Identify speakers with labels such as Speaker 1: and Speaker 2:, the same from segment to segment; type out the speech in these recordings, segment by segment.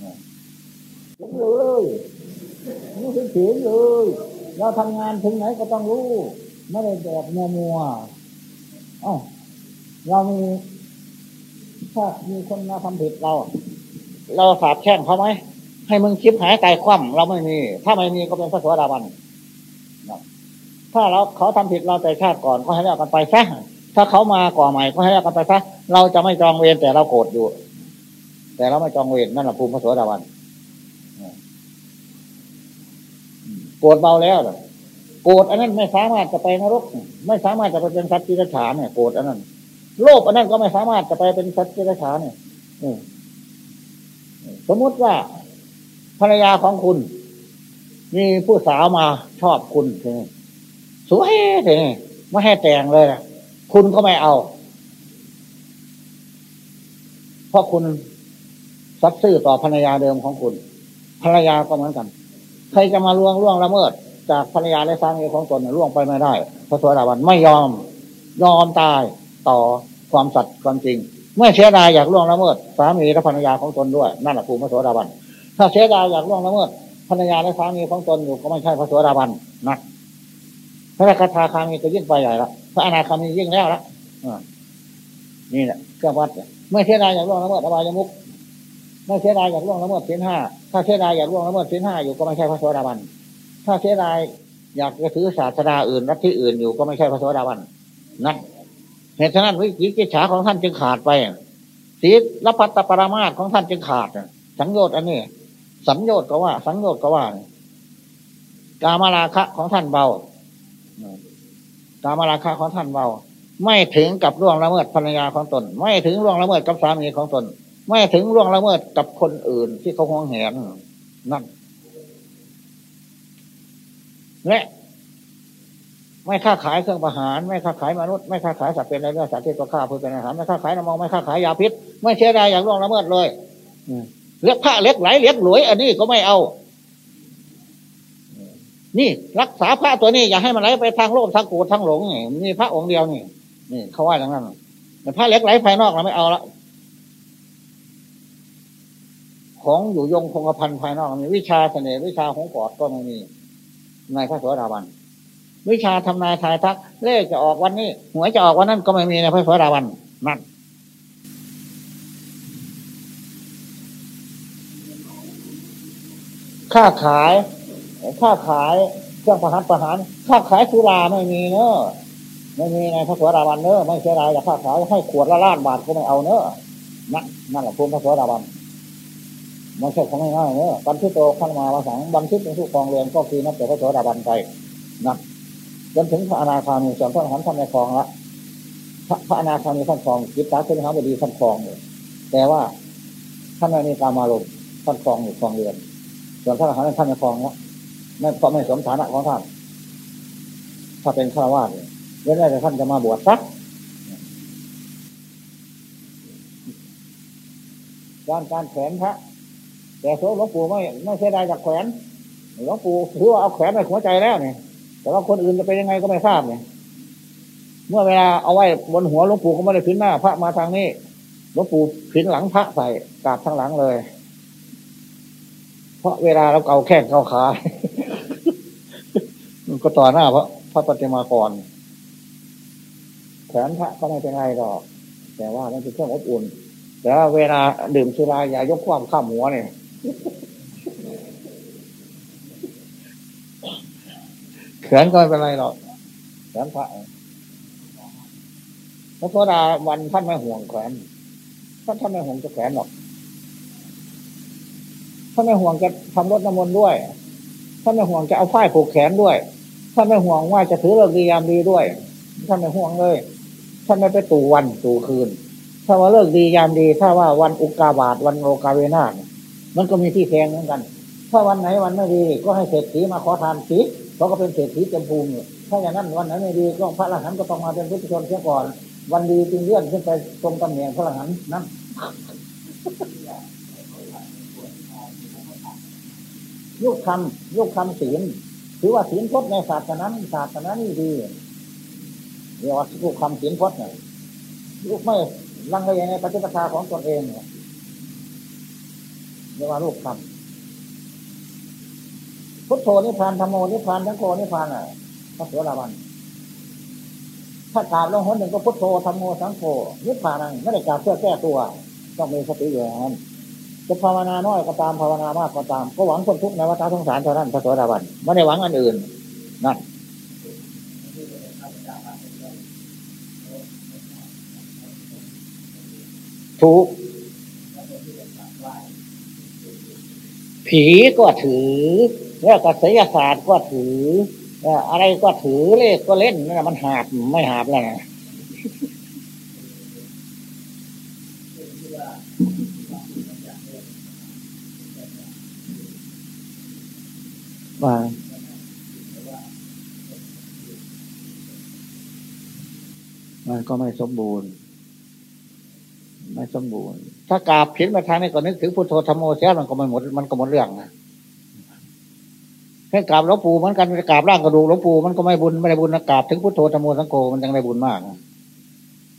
Speaker 1: เลยไม่เฉยเลย เราทำงานถึงไหนก็ต้องรู้ ไม่ได้แบบมัวมัวอ๋อเรามีถ้ามีคนมาทำผิดเรา เราสาบแช่งเขาไหม ให้มึงคิดหายใจคว่ำเราไม่มี ถ้าไม่มีก็เป็นพระสวัสดิบันถ้าเราเขาทำผิดเราแต่ชาติก่อนก็ให้เลิกกันไปซะถ้าเขามาก่อใหม่ก็ให้เลิกกันไปซะเราจะไม่จองเวรแต่เราโกรธอยู่ แต่เราไม่จองเวรนั่นแหละภูมิพระสวัสดิบันโกรธเบาแล้วโกรธอันนั้นไม่สามารถจะไปนรก ไม่สามารถจะไปเป็นสัตว์ที่รฉานเนี่ยโกรธอันนั้น โลภอันนั้นก็ไม่สามารถจะไปเป็นสัตว์ที่รฉานเนี่ยสมมติว่าภรรยาของคุณ มีผู้สาวมาชอบคุณเอสวยเองไม่ให้แต่งเลยนะคุณก็ไม่เอา เพราะคุณ ซับซื่อต่อภรรยาเดิมของคุณ ภรรยาก็เหมือนกัน ใครจะมาล่วงล่วงละเมิด จากภรรยาและสามีของตนล่วงไปไม่ได้พระสวัสดิวันไม่ยอม ยอมตายต่อความสัตย์ความจริงไม่เสียดายอยากล่วงละเมิด สามีและภรรยาของตนด้วยนั่นแหละภูมิพระสวัสดิวันถ้าเสียดายอยากล่วงละเมิดภรรยาและสามีของตนอยู่ก็ไม่ใช่พระสวัสดิวันนะพระคาถาคามีจะยิ่งไปใหญ่ละพระอนาคามียิ่งแล้วละนี่แหละเครื่องวัดไม่เสียดายอยากล่วงละเมิดอบายมุก ไม่เสียดายอยากล่วงละเมิดเส้นห้าถ้าเสียดายอยากล่วงละเมิดเส้นห้าอยู่ก็ไม่ใช่พระสวัสดิวัน ถ้าเสียดายอยากจะถือศาสนาอื่นรัฐที่อื่นอยู่ก็ไม่ใช่พระสวัสดิวันนะเหตุฉะนั้นวิกิจฉาของท่านจึงขาดไปศีลรพัตตปรามาสของท่านจึงขาดสังโยชน์อันนี้สัญโยชน์ก็ว่า สังโยชน์ก็ว่ากามาราคะของท่านเบากามาราคะของท่านเบา ไม่ถึงกับร่วงละเมิดภรรยาของตน ไม่ถึงร่วงละเมิดกับสามีของตน ไม่ถึงร่วงละเมิดกับคนอื่นที่เขาห่วงแหนนั่นและไม่ค้าขายเครื่องประหาร ไม่ค้าขายมนุษย์ไม่ค้าขายสัตว์เป็นอะไรเนื้อสัตว์ที่ตัวฆ่าเพื่อเป็นอาหารไม่ค้าขายน้ำมันไม่ค้าขายยาพิษ ไม่เชื่อใดอย่างร่วงละเมิดเลยเล็กผ้าเล็กไหลเล็กหลวย อันนี้ก็ไม่เอา นี่รักษาพระตัวนี้ อย่าให้มันไหลไปทางโลภทางโกรธทางหลงนี่พระองค์เดียวนี่นี่เขาว่าอย่างนั้นแต่พระเล็กไหลภายนอกเราไม่เอาละ ของอยู่ยงคงกระพันภายนอกมีวิชาเสน่ห์วิชาของกอดก็ไม่มีในพระสวสดาบัน วิชาทำนายทายทัก เลขจะออกวันนี้หวยจะออกวันนั้นก็ไม่มีในพระสวสดาบันนั่นค่าขายค่าขายเครื่องประหารประหารค่าขายสุราไม่มีเนอะไม่มีในพระสวสดาบันเนอะไม่เสียดายแต่ค่าขายให้ขวดละล้านบาทก็ไม่เอาเนอะนั่นนั่นแหละภูมิพระสวสดาบัน ไม่ใช่ของง่ายๆเนอะบันทิโตขั้นมาวสังบันทิตเป็นผู้ครองเรือนก็คือนับแต่พระสวสดาบันไปนั่นจนถึงพระอนาคามีส่วนพระอรหันต์ท่านในคลองละพระพระอนาคามีท่านคลองจิตตาขึ้นหาบดีท่านคลองเลยแต่ว่าท่านไม่มีการมาลงท่านคลองอยู่คลองเรือน ส่วนพระอรหันต์ท่านในคลองละนั่นเพราะไม่สมฐานะของท่าน ถ้าเป็นฆราวาสเว้นแต่ท่านจะมาบวชสักการการแขวนพระ แต่โซ่หลวงปู่ไม่ไม่เสียดายจากแขวนหลวงปู่ถือว่าเอาแขวนในหัวใจแล้วเนี่ยแต่ว่าคนอื่นจะเป็นยังไงก็ไม่ทราบเนี่ยเมื่อเวลาเอาไว้บนหัวหลวงปู่ก็ไม่ได้พินหน้า พระมาทางนี้หลวงปู่พินหลังพระใส่กราบทางหลังเลย เพราะเวลาเราเกาแข้งเกาขาก็ต่อหน้าพระพระปฏิมากรแขนพระก็ไม่เป็นไรหรอก แต่ว่ามันเป็นเครื่องอบอุ่นแต่ว่าเวลาดื่มสุราอย่ายกความข้ามหัวเนี่ย แขนก็ไม่เป็นไรหรอกแขนพระพระโสดาวันท่านไม่ห่วงแขนท่านท่านไม่ห่วงจะแขนหรอกท่านไม่ห่วงจะทำรถน้ำมนต์ด้วยท่านไม่ห่วงจะเอาฝ้าผูกแขนด้วยท่านไม่ห่วงว่าจะถือเลิกดียามดีด้วยท่านไม่ห่วงเลยท่านไม่ไปตู่วันตู่คืน ถ้าว่าเลิกดียามดี ถ้าว่าวันอุกาบาตวันโลกาเวนา มันก็มีที่แทงเหมือนกัน ถ้าวันไหนวันไม่ดีก็ให้เศรษฐีมาขอทานสีเขาก็เป็นเศรษฐีเต็มภูมิถ้าอย่างนั้นวันไหนไม่ดีก็พระอรหันต์ก็ต้องมาเป็นพุทธชนเสียก่อน วันดีจึงเลื่อนขึ้นไปตรงตำแหน่งพระอรหันต์นั้นยุคคำยุคคำศีลถือว่าศีลพจน์ในศาสนาศาสนานี่ดีเรียกว่ายุคคำศีลพจน์เนี่ยยุคไม่ลังเลในปฏิปทาของตนเองเนี่ย เรียกว่ารูปคำพุทโธนิพพานธรรมโมนิพพานทั้งโคนิพพานอะพระโสดาบันถ้ากราบลงหนหนึ่งก็พุทโธธรรมโมสังโฆนิพพานังไม่ได้กราบเพื่อแก้ตัว ต้องมีสติอยู่างนั้นจะภาวนาน้อยก็ตามภาวนามากก็ตาม ก็หวังคนทุกข์ในวัฏสงสารเท่านั้นพระโสดาบันไม่ได้หวังอันอื่นนั่นถูก ผีก็ถือแล้วก็ศิลศาสตร์ก็ถืออะไรก็ถือเลขก็เล่นนั่นมันหาบไม่หาบแล้วนะว่ามันก็ไม่สมบูรณ์ สมบูรณ์ ถ้ากราบผิดมาทางนี้ก็นึกถึงพุทโธธรรมโมเสียมันก็ไม่หมดมันก็หมดเรื่องนะแค่กราบหลวงปู่มือนกันกราบร่างกระดูกหลวงปู่มันก็ไม่บุญไม่ได้บุญนะกราบถึงพุทโธธรรมโมสังโฆมันยังได้บุญมาก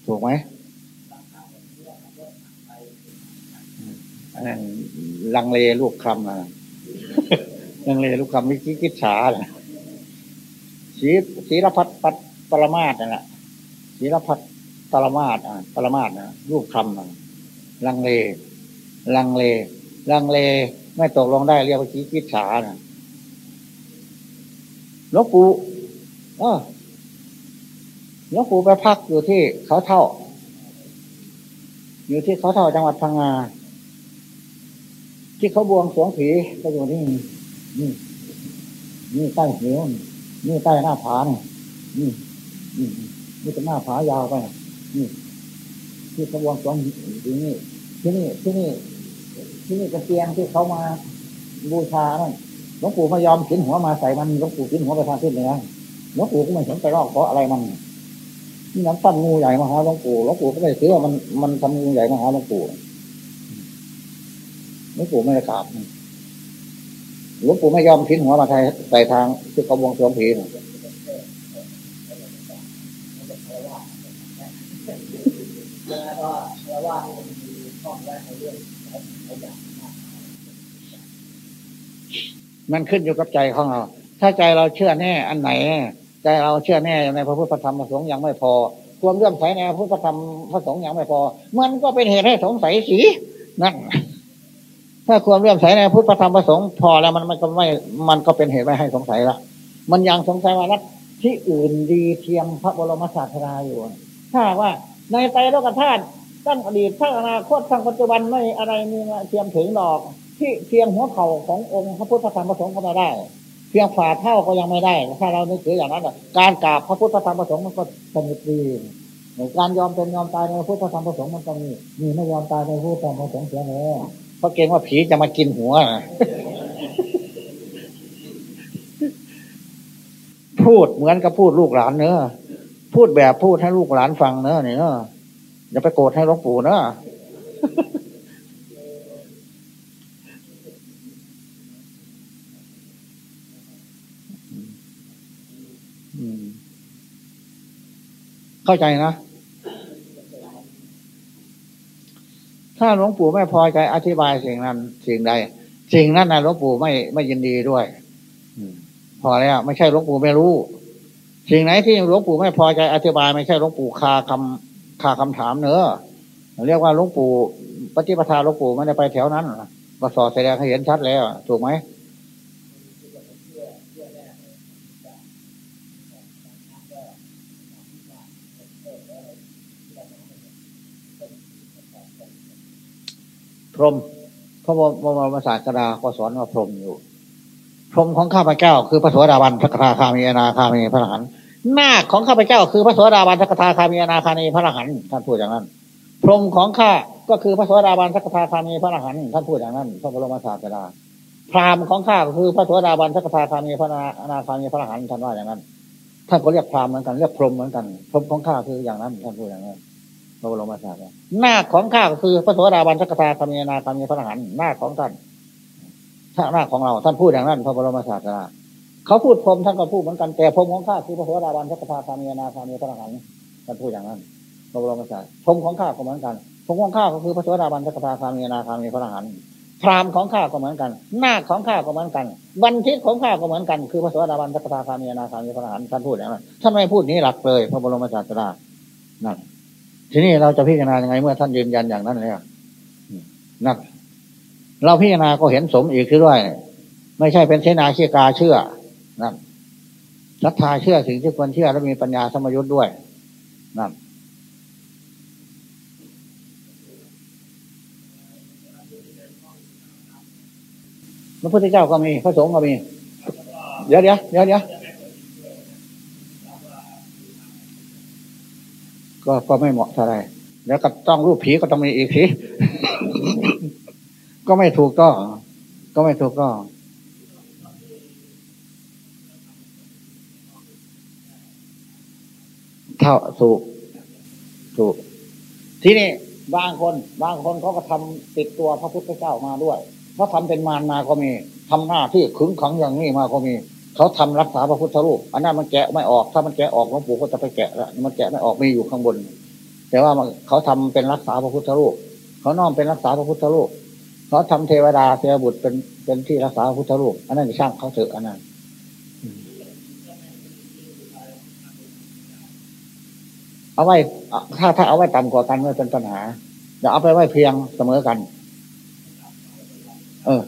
Speaker 1: ถูกไหมอันนั้นลังเลลูกคำนะลังเลลูกคำมิคิคิดฉาเลยศีศีรพัฒปัตปรมาตนั่นแหละศีรพัฒ ปรมาตอะปรมาตนะลูกคำนะลังเล ลังเล ลังเล ไม่ตกลงได้เรียกว่าคิคิดฉานะหลวงปู่เออหลวงปู่ไปพักอยู่ที่เขาเท่า อยู่ที่เขาเท่าจังหวัดพังงาที่เขาบวงสวงผีก็อยู่นี่นี่นี่ใต้เหวนี่ใต้หน้าผานี่นี่นี่นี่เป็นหน้าผายาวไป นี่ที่เขาบวงสวงที่นี่ที่นี่ที่นี่ที่นี่กระเตียงที่เขามาบูชานั่นหลวงปู่ไม่ยอมขินหัวมาใส่มันหลวงปู่ขินหัวไปทางทิศเหนือหลวงปู่ก็ไม่สนใจรอกเพราะอะไรมันนี่น้ำปั้นงูใหญ่มาหาหลวงปู่หลวงปู่ก็ไม่ถือว่ามันมันทำงูใหญ่มาหาหลวงปู่หลวงปู่ไม่ได้กราบหลวงปู่ไม่ยอมขินหัวมาใส่ใส่ทางที่เขาวงสวงผี มันขึ้นอยู่กับใจของเรา ถ้าใจเราเชื่อแน่อันไหน ใจเราเชื่อแน่ในพระพุทธธรรมพระสงฆ์ยังไม่พอความเลื่อมใสในพระพุทธธรรมพระสงฆ์ยังไม่พอ มันก็เป็นเหตุให้สงสัยสีนั่นถ้าความเลื่อมใสในพุทธธรรมพระสงฆ์พอแล้วมันมันก็ไม่ มันก็เป็นเหตุไม่ให้สงสัยละมันยังสงสัยว่ารัฐที่อื่นดีเทียมพระบรมศาสดาอยู่ ถ้าว่า ในไตรโลกธาตุตั้งอดีตทั้งอนาคตทั้งปัจจุบันไม่อะไรมีเทียมถึงดอก ที่เพียงหัวเข่าขององค์พระพุทธธรรมประสงค์ก็ไม่ได้ เพียงฝ่าเท่าก็ยังไม่ได้ ถ้าเรานึกถึงอย่างนั้นการกราบพระพุทธธรรมประสงค์มันก็สนิทดีการยอมเป็นยอมตายในพระพุทธธรรมประสงค์มันก็มีมีไม่ยอมตายในพระพุทธธรรมประสงค์เสียแล้วเพราะเกรงว่าผีจะมากินหัวพูดเหมือนกับพูดลูกหลานเนอะ พูดแบบพูดให้ลูกหลานฟังเนอะเนี่ยเนอะอย่าไปโกรธให้หลวงปู่เนอะเข้าใจนะ ถ้าหลวงปู่ไม่พอใจอธิบายสิ่งนั้น สิ่งใด สิ่งนั้นนะหลวงปู่ไม่ไม่ยินดีด้วยพอแล้วไม่ใช่หลวงปู่ไม่รู้ สิ่งไหนที่หลวงปู่ไม่พอใจอธิบายไม่ใช่หลวงปู่คาคำคาคำถามเนอะเรียกว่าหลวงปู่ ปฏิปทาหลวงปู่ไม่ได้ไปแถวนั้นมาสอดแสดงให้เห็นชัดแล้ว ถูกไหมพรมพระบรมศาสดาก็สอนว่าพรมอยู่ พรมของข้าพเจ้า คือพระสวสดาบันพระคาคามีนาคามีพระหัน หน้าของข้าพเจ้าคือพระสวสดาบันพระคาคามีนาคามีพระหันท่านพูดอย่างนั้น พรมของข้าก็คือพระสวสดาบันพระคาคามีพระหันท่านพูดอย่างนั้นพระบรมศาสดาพราหมณ์ของข้าก็คือพระสวสดาบันพระคาคามีพระนาคามีพระหันท่านว่าอย่างนั้นท่านก็เรียกพราหมณ์เหมือนกันเรียกพรมเหมือนกันพรมของข้าคืออย่างนั้นท่านพูดอย่างนั้นพระบรมศาสดาหน้าของข้าก็คือพระโสดาบันสักตาคามีนาคามีพระอรหันต์หน้าของท่านถ้าหน้าของเราท่านพูดอย่างนั้นพระบรมศาสดา เขาพูดพรมท่านก็พูดเหมือนกันแต่พรมของข้าคือพระโสดาบันสักตาคามีนาคามีพระอรหันต์ท่านพูดอย่างนั้นพระบรมศาสดาพรมของข้าก็เหมือนกันพรมของข้าก็คือพระโสดาบันสักตาคามีนาคามีพระอรหันต์พรามของข้าก็เหมือนกัน หน้าของข้าก็เหมือนกัน บันทิตของข้าก็เหมือนกัน คือพระสวัสดิบาลสัพพาคามีนาคามีพระอรหันต์ท่านพูดอย่างนั้นท่านไม่พูดนี้หลักเลย พระบรมศาสดานั่นทีนี้เราจะพิจารณายังไงเมื่อท่านยืนยันอย่างนั้นแล้วนั่นเราพิจารณาก็เห็นสมอีกคือด้วย ไม่ใช่เป็นเสนาเชื่อกาเชื่อ นั่นศรัทธาเชื่อสิ่งที่ควรเชื่อและมีปัญญาสมยุทธ์ด้วย นั่นพระพุทธเจ้าก็มีพระสงฆ์ก็มี เดี๋ยวเดี๋ยวเดี๋ยวเดี๋ยวก็ก็ไม่เหมาะเท่าไรแล้วก็ต้องรูปผีก็ต้องมีอีกทีก็ไม่ถูกต้องก็ไม่ถูกต้อง เท่าถูกถูกที่นี่บางคน บางคนเขาก็ทำติดตัวพระพุทธเจ้ามาด้วยเขาทำเป็นมารมาก็มีทำหน้าที่ขึงขังอย่างนี้มาก็มี เขาทำรักษาพระพุทธรูปอันนั้นมันแกะไม่ออก ถ้ามันแกะออกหลวงปู่ก็จะไปแกะแล้วมันแกะไม่ออกมีอยู่ข้างบน แต่ว่าเขาทำเป็นรักษาพระพุทธรูปเขาน้อมเป็นรักษาพระพุทธรูปเขาทำเทวดาเทวบุตรเป็นเป็นที่รักษาพระพุทธรูปอันนั้นช่างเขาเถอะอันนั้น เอาไว้ถ้าถ้าเอาไว้ต่ำกว่ากันไม่เป็นปัญหาอย่าเอาไปไว้เพียงเสมอกัน เออ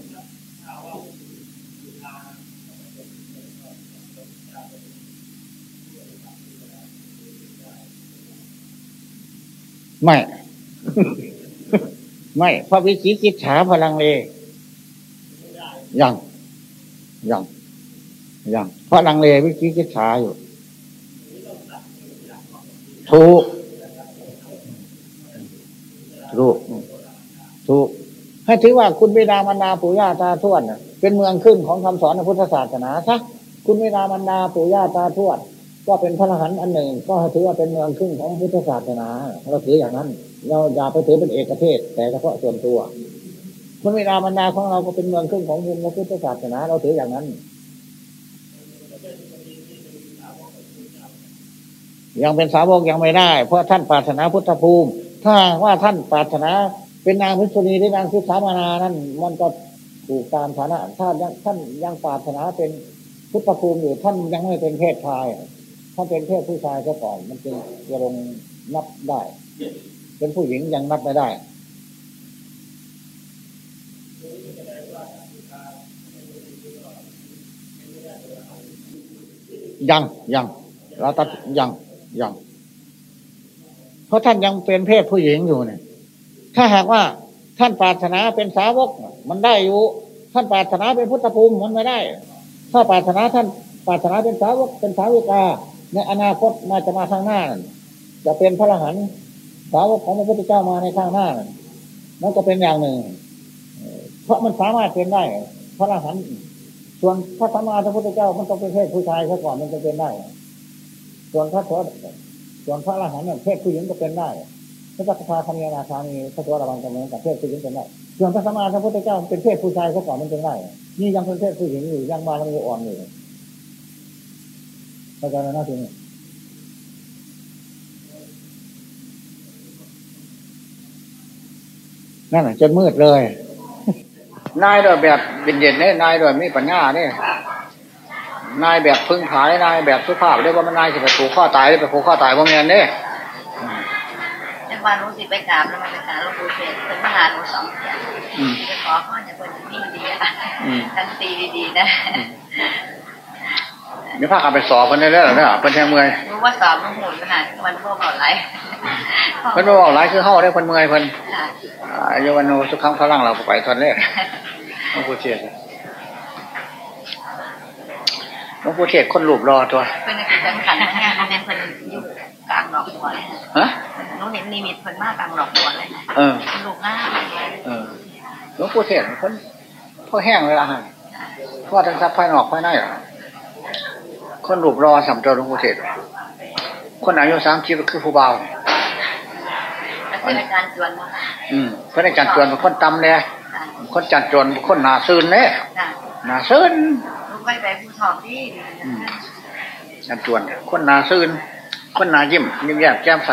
Speaker 1: ไม่ ไม่พระวิจิกิจฉาพลังเลยังยังยังพระลังเลวิจิกิจฉาอยู่ ถูกถูกถูกให้ถือว่าคุณบิดามารดาปู่ย่าตาทวดเป็นเมืองขึ้นของคำสอนในพุทธศาสนาซะคุณบิดามารดาปู่ย่าตาทวดก็เป็นพระรหันต์อันหนึ่ง ก็ถือว่าเป็นเมืองขึ้นของพุทธศาสนา เราถืออย่างนั้น เราอย่าไปถือเป็นเอกเทศ แต่เฉพาะส่วนตัวคุณบิดามารดาของเราก็เป็นเมืองขึ้นของพุทธศาสนา เราถืออย่างนั้น ยังเป็นสาวกยังไม่ได้ เพราะท่านปรารถนาพุทธภูมิ ถ้าว่าท่านปรารถนาเป็นนางพิษุณีหรือนางพิสามานานั้นมันก็ถูกตามฐานะถ้าท่านยังปรารถนาเป็นพุทธภูมิอยู่ท่านยังไม่เป็นเพศชายถ้าเป็นเพศผู้ชายซะก่อน มันจึงจะลงนับได้ เป็นผู้หญิงยังนับไม่ได้ยังยังเราตัดยัง ยัง เพราะท่านยังเป็นเพศผู้หญิงอยู่เนี่ย ถ้าหากว่าท่านปรารถนาเป็นสาวก มันได้อยู่ ท่านปรารถนาเป็นพุทธภูมิมันไม่ได้ ถ้าปรารถนาท่านปรารถนาเป็นสาวกเป็นสาวิกาในอนาคตน่าจะมาข้างหน้า จะเป็นพระอรหันต์สาวกของพระพุทธเจ้ามาในข้างหน้านั่นก็เป็นอย่างหนึ่ง เพราะมันสามารถเป็นได้ พระอรหันต์ส่วนพระสัมมาสัมพุทธเจ้ามันต้องเป็นเพศผู้ชายซะก่อนมันจะเป็นได้ ส่วนพระโสวส่วนพระอรหันต์เนี่ยเพศผู้หญิงก็เป็นได้พระจักรพรรดิธรรมนาคามีพระตัวระวังกันเหมือนกับเพศผู้หญิงเป็นได้ส่วนพระสัมมาสัมพุทธเจ้าเป็นเพศผู้ชายซะก่อนมันเป็นได้นี่ยังเป็นเพศผู้หญิงอยู่ยังมาแล้วมีอ่อนอยู่เข้าใจไหมนะทีนี้นั่นจนมืดเลย นายโดยแบบเย็นเนี่ยนายโด้วยมีปัญญาเนี่ย นายแบบพึ่งผายนายแบบสุภาพเรียกว่ามันนายจะไปผูกข้อตายไปผูกข้อตายพวกนี้เนี่ย
Speaker 2: จะมารู้สิไปกราบแล้วมันไปกราบหลวงปู่เสกเป็นมหาหลวงสองเสียจะขอข้อจะคนที่ดีอะทั้งตีดีๆนะ
Speaker 1: นี่พากันไปสอบคนได้แล้วเนี่ยเพิ่นแทงเมื่อย
Speaker 2: รู้ว่าสอบมันหุ่นขนาดมันพวกบอกไร
Speaker 1: เพิ่นบอกไรคือเข้าได้คนเมื่อยเพิ่นอายุวันโนสุขังพลังเราไปตอนแรกหลวงปู่เทศ หลวงปู่เทศคนหลูบรอตัว
Speaker 2: เป็นการขันงานเป็นคนยุคกลางดอกบัวเลยฮะน้องเห็นนิมิตเพิ่นมากกลางดอกบัวเลยเออลูกง่ายเออ
Speaker 1: หลวงปู่เทศคนพ่อแห้งเลยละฮะพ่อทั้งซับภายนอกภายในอะคนรูปรอสัมเจาหลวงปู่เทศคนอายุสามชีคือผู้เบา
Speaker 2: เป็นอาจารย์จวน
Speaker 1: อืมเพื่อนอาจารย์จวนเป็นคนตำเนี่ยคนจัดจวนคนหนาซื่นเนี่ยหนาซื่น
Speaker 2: ลูกไปไปผู้สอบที่
Speaker 1: อาจารย์จวนคนหนาซื่นคนหนายิ้มยิ้มแย้มแจ่มใส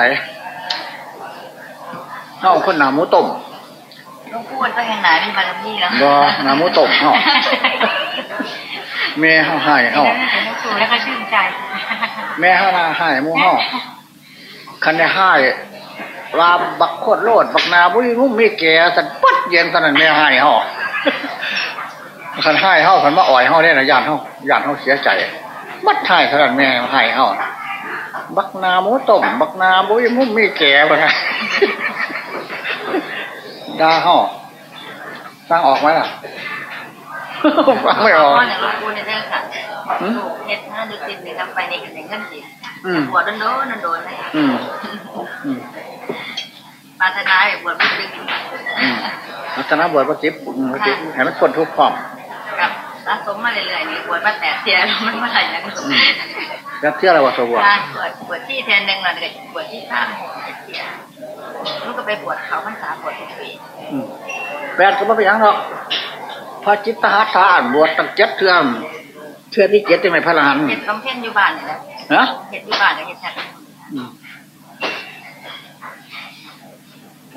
Speaker 1: เอาคนหนาหมูต้ม
Speaker 2: ลูกพูดก็ยังหนาที่บารมีแล้ว
Speaker 1: บ่นามุตกเฮาแม่เฮาหายเฮา
Speaker 2: สูแล้วก็ชื่นใจ
Speaker 1: แม่เฮานาหายมู่เฮาคันได้หายว่าบักโคตรโลดบักนาบุ้ยมุ้มมีแก่สันปัดเย็นสันนั้นแม่หายเฮา คันหายเฮาคันมาอ่อยเฮาได้นะญาติเฮาญาติเฮาเสียใจ มัดหายสันนั้นแม่หายเฮาบักนาหมูต้มบักนาบุ้ยมุ้มมีแก่บ่นะดาห่อสร้างออกไหมล่ะฟังไม่ออก
Speaker 2: เนี่ยลูกกูเนี่ยได้ค่ะลูกเฮ็ดห้าดูติดเลยทำไปในกันในเงินสิปวดโดนโดนโดนเลยปาถนาแบบบวชไม่ดึง
Speaker 1: ปัฒนาบวชพระจิ๊บพระจิ๊บให้มันคนทุกข์พร้อม
Speaker 2: กับ สะสมมาเรื่อยๆนี่บวชมาแตกเทียแล้วมันมาไหลอย่างนี้
Speaker 1: แล้วเที่ยอะไรวะส
Speaker 2: บวชบวชบวชที่แทนหนึ่งเราเด็กบวชที่ข้างหกเทียลูกก็ไปบวชเขาพรรษาบวชทุกปี
Speaker 1: แปดก็ไม่เป็นยังหรอกพระจิตตหัตถานบวชตั้งเจ็ดเทื่อเทื่อที่เจ็ดที่ไม่พระหัน
Speaker 2: เห็ดคำเพ่นอยู่บ้านนี่แหละเห็ดอยู่บ้านกับเห็ดแท้
Speaker 3: หล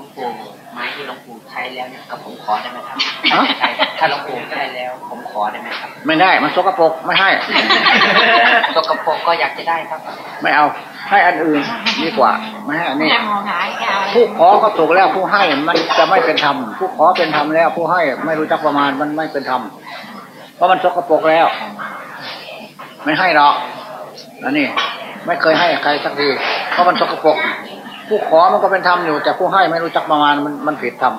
Speaker 3: วง ปู่ไม้ที่หลวงปู่ใช้แล้วเนี่ยกับผมขอได้ไหมครับถ้าหลวงปู่ใช้แล้ว ผมขอได้ไหมครับ
Speaker 1: ไม่ได้มันสกปรกไม่ให้
Speaker 3: สกปรกก็อยากจะได้ครับ
Speaker 1: ไม่เอาให้อันอื่นดีกว่าไม่ให้อันนี้ผู้ขอก็ถูกแล้วผู้ให้มันจะไม่เป็นธรรมผู้ขอเป็นธรรมแล้ว ผู้ให้ไม่รู้จักประมาณมันไม่เป็นธรรมเพราะมันสกปรกแล้ว ไม่ให้หรอกอันนี้ไม่เคยให้ใครสักทีเพราะมันสกปรก ผู้ขอมันก็เป็นธรรมอยู่ แต่ผู้ให้ไม่รู้จักประมาณมันมันผิดธรรม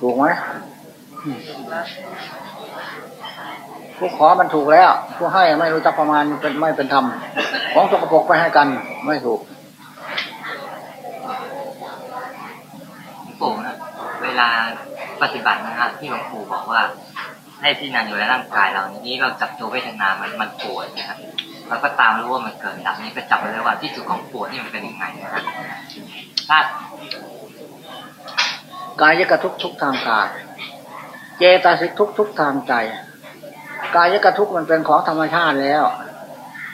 Speaker 1: ถูกไหมผู้ขอมันถูกแล้ว ผู้ให้ไม่รู้จักประมาณเป็นไม่เป็นธรรมของสกปรกไปให้กัน ไม่ถูก
Speaker 3: ปู่นะเวลาปฏิบัตินะครับที่หลวงปู่บอกว่า ให้ที่นันอยู่ในร่างกายเรานี้เราจับตัวเวทนามันมันปวดนะครับ แล้วก็ตามรู้ว่ามันเกิดดับนี้ก็จับไปเลยว่าที่สุดของปวดนี่มันเป็นยังไงนะครับถ้ากา
Speaker 1: ยกระทุกทุกทางกาย เจตสิกทุกทุกทางใจ กายกระทุกมันเป็นของธรรมชาติแล้ว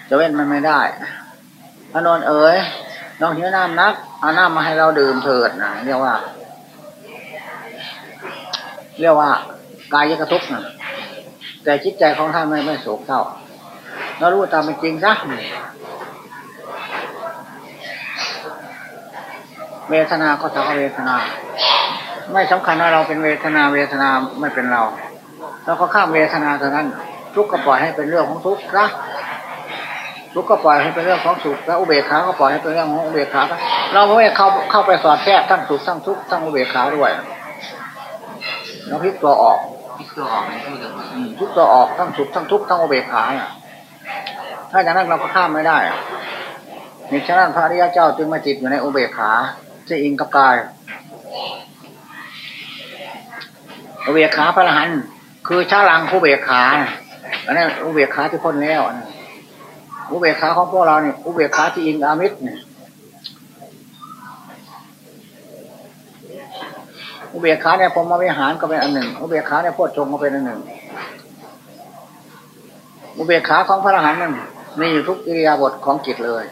Speaker 1: จะเว้นมันไม่ได้พนนเอ๋ยน้องหิวน้ำนักเอาน้ำมาให้เราดื่มเถิดนะเรียกว่า เรียกว่ากายกระทุกนะแต่จิตใจของท่านไม่ไม่โศกเศร้า เรารู้ตามเป็นจริงซะเวทนาก็สักเวทนา ไม่สำคัญว่าเราเป็นเวทนาเวทนาไม่เป็นเรา เราก็ข้ามเวทนาเท่านั้น ทุกข์ก็ปล่อยให้เป็นเรื่องของทุกข์นะทุกข์ก็ปล่อยให้เป็นเรื่องของสุขแล้วอุเบกขาก็ปล่อยให้เป็นเรื่องของอุเบกขาเราไม่เข้าเข้าไปสอดแทรกทั้งสุขทั้งทุกข์ทั้งอุเบกขาด้วยเราพลิกตัวออก
Speaker 3: พลิกตัวออก
Speaker 1: พลิกตัวออกทั้งสุขทั้งทุกข์ทั้งอุเบกขาเนี่ย ถ้าอย่างนั้นเราก็ข้ามไม่ได้เหตุฉะนั้นพระริยเจ้าจึงมาจิตอยู่ในอุเบกขาที่อิงกับกาย อุเบกขาพระรหันคือชาลังผู้เบกขาอันนี้อุเบกขาที่พ้นแล้วอุเบกขาของพวกเราเนี่ยอุเบกขาที่อิงอามิตรเนี่ยอุเบกขาเนี่ยพรมวิหารก็เป็นอันหนึ่ง อุเบกขาเนี่ยโพชฌงก็เป็นอันหนึ่ง อุเบกขาของพระอรหันต์นั่นมีอยู่ทุกอิริยาบถของจิตเลย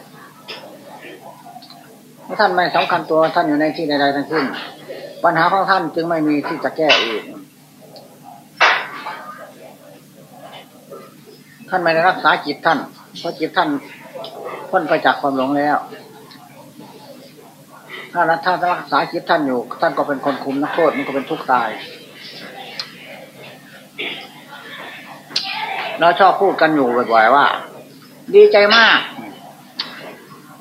Speaker 1: ท่านไม่สำคัญตัวท่านอยู่ในที่ใดๆทั้งสิ้น ปัญหาของท่านจึงไม่มีที่จะแก้อีกท่านไม่ได้รักษาจิตท่าน เพราะจิตท่านพ้นไปจากความหลงแล้ว ถ้าท่านรักษาจิตท่านอยู่ ท่านก็เป็นคนคุมนักโทษมันก็เป็นทุกข์ตาย เราชอบพูดกันอยู่บ่อยๆว่า ดีใจมาก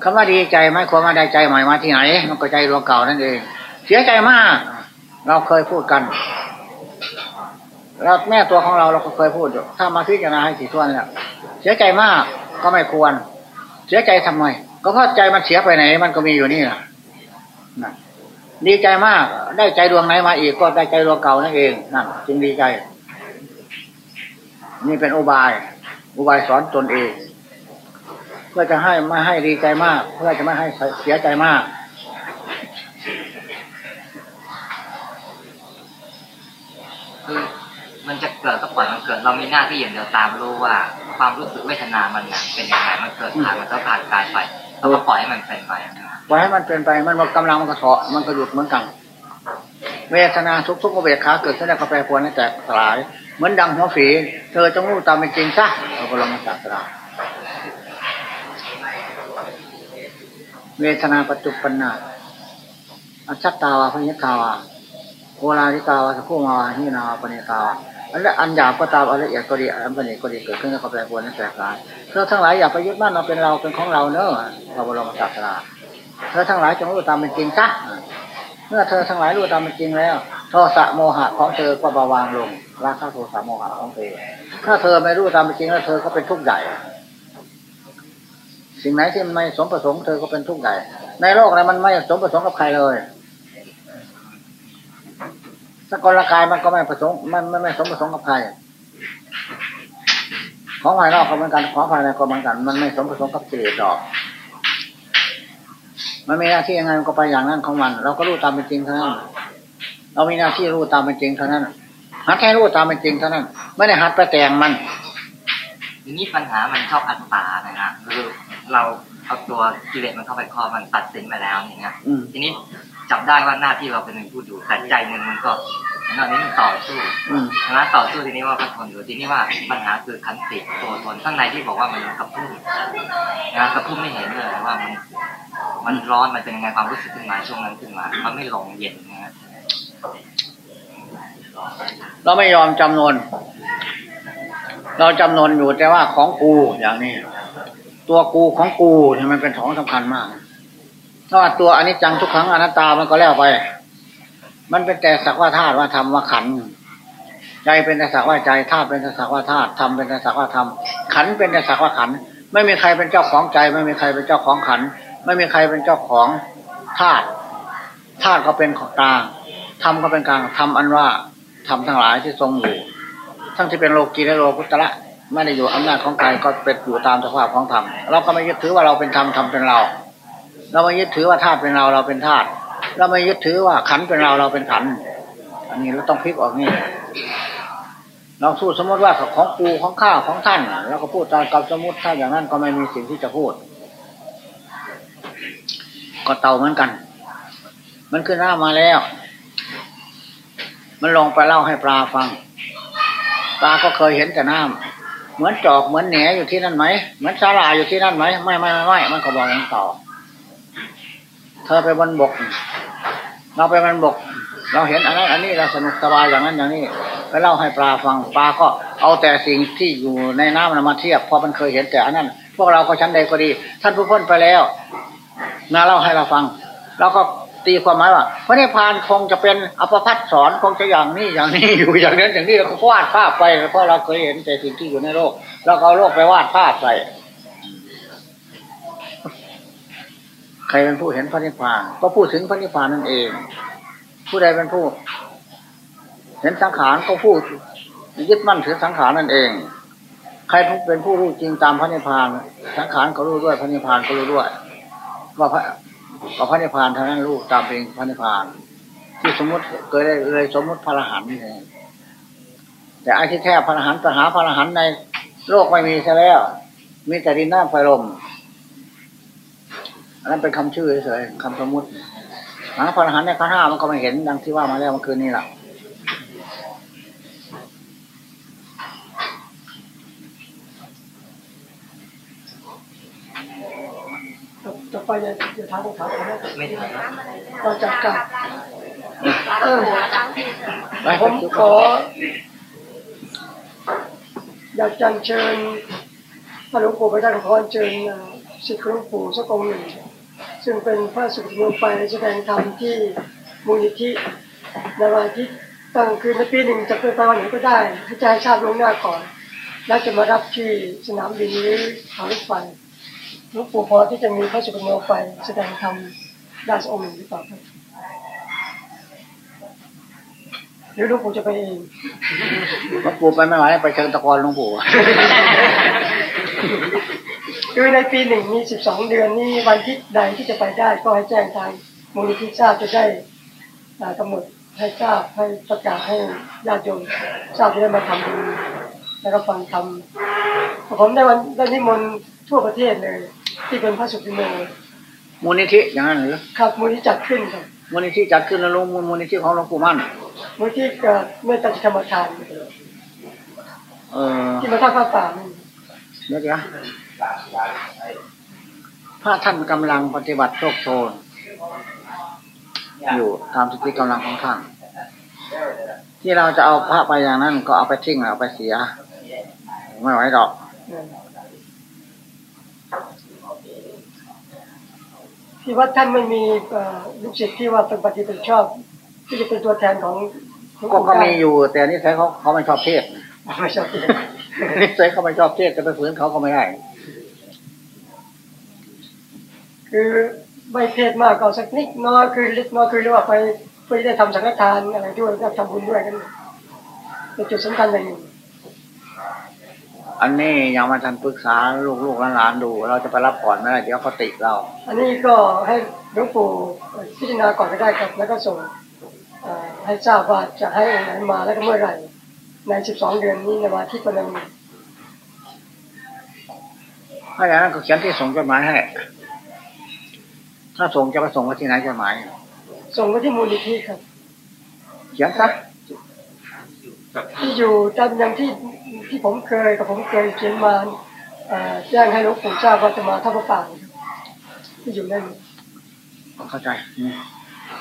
Speaker 1: คำว่าดีใจไม่ควรมาได้ใจใหม่มาที่ไหน มันก็ใจดวงเก่านั่นเอง เสียใจมาก เราเคยพูดกันแล้วแม่ตัวของเราเราก็เคยพูดอยู่ถ้ามาพิจารณาให้ถี่ถ้วนเนี่ยเสียใจมากก็ไม่ควร เสียใจทำไม ก็เพราะใจมันเสียไปไหน มันก็มีอยู่นี่แหละดีใจมาก ได้ใจดวงไหนมาอีกก็ได้ใจดวงเก่านั่นเองนั่นจึงดีใจ นี่เป็นอุบาย อุบายสอนตนเอง เพื่อจะให้ไม่ให้ดีใจมาก เพื่อจะไม่ให้เสียใจมาก
Speaker 3: คือมันจะเกิดก็ปล่อยมันเกิด เรามีหน้าที่อย่างเดียวตามรู้ว่า ความรู้สึกเวทนามันเป็นยังไงมันเกิดผ่านมันก็ผ่านกายไปเราก็ปล่อยให้มันเป็นไป
Speaker 1: ปล่อยให้มันเป็นไปมันหมดกำลังมันก็เถาะมันก็หยุดเหมือนกัน เวทนาทุกทุกเวทขาเกิดขึ้นแล้วก็แปรปรวนแตกสลาย เหมือนดังหัวฝี เธอจงรู้ตามเป็นจริงซะเราก็ลงมาจาสลาเวทนาปัจจุปันนาอัจฉตาวาพญิกาวาโกลาธิกาวาสกโคมาวาหินาวาปณิกาวาอันละอันหยาบก็ตามอันละเอียดก็ดีอันเป็นก็ดีเกิดขึ้นแล้วก็แปรปรวนแตกสลายเธอทั้งหลายอย่าไปยึดมั่นเราเป็นเราเป็นของเราเนอะเราบรมศาสดาเธอทั้งหลายจงรู้ตามเป็นจริงซะเมื่อเธอทั้งหลายรู้ตามเป็นจริงแล้ว โทสะโมหะของเธอก็เบาบางลงราคะโทสะโมหะของเธอ ถ้าเธอไม่รู้ตามเป็นจริงแล้วเธอก็เป็นทุกข์ใหญ่ สิ่งไหนที่มันไม่สมประสงค์เธอก็เป็นทุกข์ใหญ่ ในโลกนี้มันไม่สมประสงค์กับใครเลยสกลกายมันก็ไม่ประสงค์มันไม่ไม่สมประสงค์กับใคร ของภายนอกก็เหมือนกันของภายในก็เหมือนกัน มันไม่สมประสงค์กับกิเลสดอกมันมีหน้าที่ยังไงมันก็ไปอย่างนั้นของมัน เราก็รู้ตามเป็นจริงเท่านั้น เรามีหน้าที่รู้ตามเป็นจริงเท่านั้นหัดแค่รู้ตามเป็นจริงเท่านั้น ไม่ได้หัดไปแต่งมัน
Speaker 3: ทีนี้ปัญหามันชอบอัตตานะฮะคือเราเอาตัวกิเลสมันเข้าไปครอบมันตัดสินไปแล้วอย่างเงี้ย
Speaker 1: อืม
Speaker 3: ทีนี้จับได้ว่าหน้าที่เราเป็นผู้ดูแต่ใจมันมันก็ตอนนี้มันต่อสู้
Speaker 1: อืม
Speaker 3: นะต่อสู้ทีนี้ว่าก็ทนอยู่ทีนี้ว่าปัญหาคือขันติตัวตนข้างในที่บอกว่ามันกระพุ่มนะกระพุ่มไม่เห็นเลยว่ามัน มันร้อนมันเป็นยังไงความรู้สึกขึ้นมาช่วงนั้นขึ้นมา มันไม่ลงเย็นนะฮะ
Speaker 1: เราไม่ยอมจำนวน เราจำนวนอยู่แต่ว่าของกูอย่างนี้ ตัวกูของกูเนี่ยมันเป็นของสำคัญมากถ้าว่าตัวอนิจจังทุกครั้งอนัตตามันก็แล้วไป มันเป็นแต่สักว่าธาตุว่าธรรมว่าขัน ใจเป็นแต่สักว่าใจธาตุเป็นแต่สักว่าธาตุธรรมเป็นแต่สักว่าธรรมขันเป็นแต่สักว่าขัน ไม่มีใครเป็นเจ้าของใจ ไม่มีใครเป็นเจ้าของขัน ไม่มีใครเป็นเจ้าของธาตุธาตุก็เป็นของกลาง ธรรมก็เป็นกลางธรรมอันว่าธรรมทั้งหลายที่ทรงอยู่ทั้งที่เป็นโลกีและโลกุตระไม่ได้อยู่อำนาจของใครก็เป็นอยู่ตามสภาพของธรรมเราก็ไม่ยึดถือว่าเราเป็นธรรมธรรมเป็นเรา เราไม่ยึดถือว่าธาตุเป็นเราเราเป็นธาตุเราไม่ยึดถือว่าขันเป็นเราเราเป็นขันอันนี้เราต้องพลิกออกนี่เราสู้สมมติว่าของกูของข้าของท่านเราก็พูดตามกับสมมติถ้าอย่างนั้นก็ไม่มีสิ่งที่จะพูด ก็เต่าเหมือนกัน มันขึ้นหน้ามาแล้ว มันลงไปเล่าให้ปลาฟัง ปลาก็เคยเห็นแต่น้ำเหมือนจอกเหมือนแหนอยู่ที่นั่นไหมเหมือนสาลาอยู่ที่นั่นไหมไม่ไม่ไม่ไม่มันก็บอกอย่างต่อ เธอไปบนบก เราไปบนบก เราเห็นอันนั้นอันนี้เราสนุกสบายอย่างนั้นอย่างนี้ไปเล่าให้ปลาฟังปลาก็เอาแต่สิ่งที่อยู่ในน้ำมาเทียบเพราะมันเคยเห็นแต่อันนั้น พวกเราก็ชั้นใดก็ดี ท่านผู้พ้นไปแล้วมาเล่าให้เราฟัง เราก็ ตีความหมายว่าพระนิพพานคงจะเป็นอภพัฒสอนคงจะอย่างนี้อย่างนี้อยู่อย่างนั้นอย่างนี้เราวาดภาพไปเพราะเราเคยเห็นแต่สิ่งที่อยู่ในโลกเราเอาโลกไปวาดภาพใส่ใครเป็นผู้เห็นพระนิพพาน ก็พูดถึงพระนิพพานนั่นเอง ผู้ใดเป็นผู้ เห็นสังขารก็พูดยึดมั่นถือสังขารนั่นเอง ใครเป็นผู้รู้จริงตามพระนิพพาน สังขารก็รู้ด้วยพระนิพพานก็รู้ด้วยว่าพระ ก็พระนิพพานเท่านั้นรู้ตามเป็นพระนิพพาน ที่สมมติเกิดได้เลยสมมติพระอรหันต์นี่เองแต่ไอ้ที่แท้พระอรหันต์หาพระอรหันต์ในโลกไม่มีซะแล้ว มีแต่ดินน้ำไฟลมอันนั้นเป็นคำชื่อเฉยๆคำสมมติหาพระอรหันต์ในข้าห้ามันก็ไม่เห็นดังที่ว่ามาแล้วเมื่อคืนนี้แหละ
Speaker 4: ต่อไปจะจะถามคำถามเขาว่า
Speaker 3: ไม่ทันนะ
Speaker 4: เราจะกลับผมขอ อยากจันเชิญพระหลวงปู่ไปได้ขอเชิญสิทธิ์หลวงปู่สักองค์หนึ่ง ซึ่งเป็นพระสุขโยมไปแสดงธรรมที่มูลนิธิในวันอาที่ตั้งคือในปีหนึ่งจะเป็นไปวันไหนก็ได้ให้แจ้งทราบล่วงหน้าก่อน แล้วจะมารับที่สนามบินหรือทางรถไฟ ลวงปู่พอที่จะมีพระสุขโยมไปแสดงธรรมได้สักองค์หนึ่งหรือเปล่าครับหรือหลวงปู่จะไปเอง
Speaker 1: หลวงปู่ไปไม่ไหวไปเชิญตะกอนหลวงปู่
Speaker 4: คือในปีหนึ่งมีสิบสองเดือนนี่วันที่ใดที่จะไปได้ก็ให้แจ้งทางมูลนิธิทราบจะได้อ่ากำหนดให้ทราบให้ประกาศให้ญาติโยมทราบจะได้มาทำบุญแล้วก็ฟังธรรมผมได้วันได้นิมนต์ทั่วประเทศเลย ที่เป็นพระสุขิโม
Speaker 1: มูลนิธิอย่างนั้นหรือ
Speaker 4: ครับมูลนิธิจัดขึ้นครับ
Speaker 1: มูลนิธิจัดขึ้นแล้วลงมูลนิธิของหลวงปู่มั่น
Speaker 4: มูลนิธิเกิดเมื่อตจิตธรรมทาน
Speaker 1: เออ
Speaker 4: ที่มาท่าผ้าป่านี่
Speaker 1: เดี๋ยวนะพระท่านกำลังปฏิบัติโชคโชน อยู่ตามสติกำลังของท่านที่เราจะเอาพระไปอย่างนั้น ก็เอาไปทิ้งเอาไปเสีย ไม่ไหวดอก
Speaker 4: ที่วัดท่านไม่มีเอ่อลูกศิษย์ที่ว่าเป็นปฏิบัติชอบ ที่จะเป็นตัวแทนของหลวง
Speaker 1: ก็
Speaker 4: ปู่
Speaker 1: ก็
Speaker 4: ได้
Speaker 1: มีอยู่ แต่นิสัยเขาเขาไม่ชอบเทศ
Speaker 4: ไม่ชอบที่
Speaker 1: นิสัยเขาไม่ชอบเทศจะไปฝืนเขาก็ไม่ได้
Speaker 4: คือไม่เทศมากก็สักนิดน้อยคือเล็กน้อยคือเรียกว่าไปไปได้ทำสังฆทานอะไรด้วยก็ทำบุญด้วยกันเป็นจุดสำคัญอย่างหนึ่ง
Speaker 1: อันนี้ยังมาทันปรึกษาลูกลูกหลานๆดู เราจะไปรับก่อนไม่ได้เดี๋ยวเขาติเรา
Speaker 4: อันนี้ก็ให้หลวงปู่พิจารณาก่อนก็ได้ครับแล้วก็ส่งเอ่อให้ทราบว่าจะให้องค์ไหนมาแล้วก็เมื่อไหร่ ใน12เดือนนี้ในวันที่ประนัง
Speaker 1: ถ้าอย่างนั้นก็เขียนที่ส่งจดหมายให้ถ้าส่งจะไปส่งไว้ที่ไหนจดหมาย
Speaker 4: ส่งไปที่มูลนิธิครับ
Speaker 1: เขียนซะ
Speaker 4: ที่อยู่ตามอย่างที่ ที่ผมเคยกับผมเคยเขียนมาเอ่อแจ้งให้หลวงปู่ทราบว่าจะมาท่าพระป่าครับที่อยู่นั่น
Speaker 1: เข้าใจอืม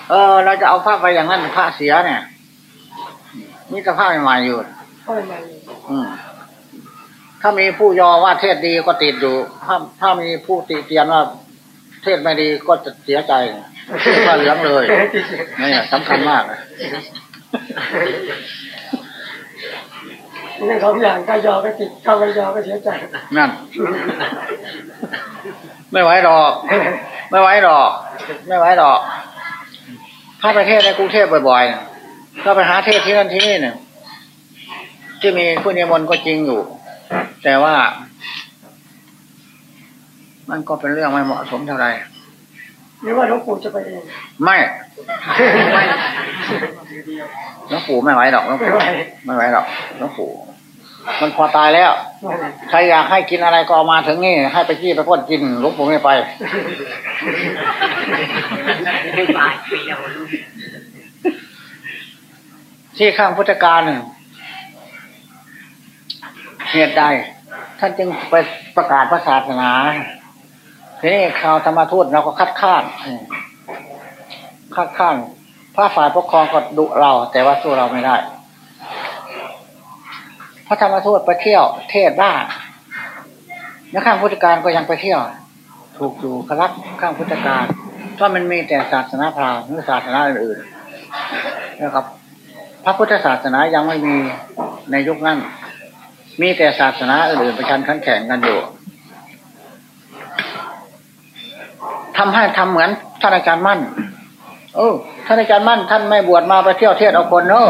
Speaker 1: เออ เราจะเอาผ้าไปอย่างนั้นผ้าเสียเนี่ยนี่ก็ผ้าใหม่ๆอยู่
Speaker 4: เข้าไปมาเลย
Speaker 1: อืมถ้ามีผู้ยอว่าเทศดีก็ติดอยู่ ถ้าถ้ามีผู้ติเตียนว่าเทศไม่ดีก็จะเสียใจผ้าเหลืองเลยนี่สำคัญมาก นะ
Speaker 4: นี่สองอย่างถ้ายอก็ติดถ้าไม่ยอก็เสียใจ
Speaker 1: นั่น ไม่ไหวดอก ไม่ไหวดอก ไม่ไหวดอก ถ้าไปเทศในกรุงเทพบ่อยๆ ก็ไปหาเทศที่นั่นที่นี่เนี่ยที่มีผู้นิมนต์ก็จริงอยู่ แต่ว่า มันก็เป็นเรื่องไม่เหมาะสมเท่าไหร่
Speaker 4: หรือว่าหลวงปู่จะไปเอง
Speaker 1: ไม่หลวงปู่ไม่ไหวดอกหลวงปู่ไม่ไหวดอกหลวงปู่ มันพอตายแล้ว ใครอยากให้กินอะไรก็เอามาถึงนี่ ให้ไปขี้ไปพ่นกินลวงปู่ไม่ไปที่ข้างพุทธการเหตุใดท่านจึงไปประกาศพระศาสนาทีนี้ข่าวธรรมทูตเราก็คัดค้านคัดค้านพระฝ่ายปกครองก็ดุเรา แต่ว่าสู้เราไม่ได้ ระธรรมทูตไปเที่ยว เทศบ้านแล้วข้างพุทธการก็ยังไปเที่ยว ถูกอยู่คลักข้างพุทธการถ้ามันมีแต่ศาสนาพราหมณ์หรือศาสนาอื่นๆนะครับ พระพุทธศาสนายังไม่มีในยุคนั้น มีแต่ศาสนาอื่นๆประชันขันแข่งกันอยู่ทำให้ทำเหมือนท่านอาจารย์มั่นเออท่านอาจารย์มั่น ท่านไม่บวชมาไปเที่ยวเทศเอาคนเนอะ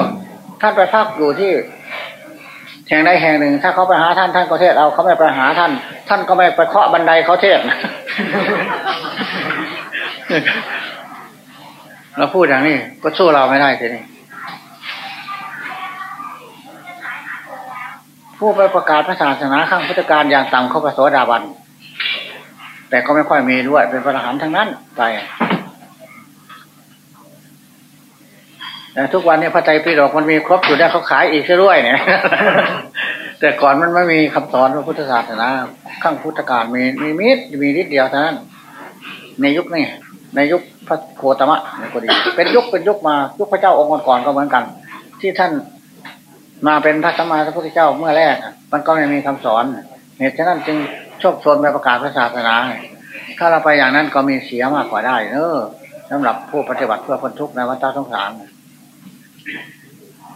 Speaker 1: ท่านไปพักอยู่ที่ แห่งใดแห่งหนึ่ง ถ้าเขาไปหาท่านท่านก็เทศเอาเขาไม่ไปหาท่าน ท่านก็ไม่ไปเคาะบันไดเขาเทศเราพูดอย่างนี้ก็สู้เราไม่ได้ทีนี้ผู้ไปประกาศพระศาสนาข้างพุทธการอย่างต่ำเขาไปโสดาบัน แต่ก็ไม่ค่อยมีด้วยเป็นพระอรหันต์ทั้งนั้นไปแต่ ทุกวันนี้พระไตรปิฎกมันมีครบอยู่ได้เขาขายอีกซะด้วยเนี่ย แต่ก่อนมันไม่มีคำสอนพระพุทธศาสนาข้างพุทธการมีมีมิดมีนิดเดียวเท่านั้น ในยุคนี้ในยุคพระโคตมะนี่ก็ดี เป็นยุคเป็นยุคมายุคพระเจ้าองค์ก่อนก็เหมือนกัน ที่ท่านมาเป็นพระสัมมาสัมพุทธเจ้าเมื่อแรกมันก็ไม่มีคำสอนเหตุฉะนั้นจึงโชคชนไปประกาศพระศาสนา ถ้าเราไปอย่างนั้นก็มีเสียมากกว่าได้เนอะสำหรับผู้ปฏิบัติเพื่อพ้นทุกข์ในวัฏสงสาร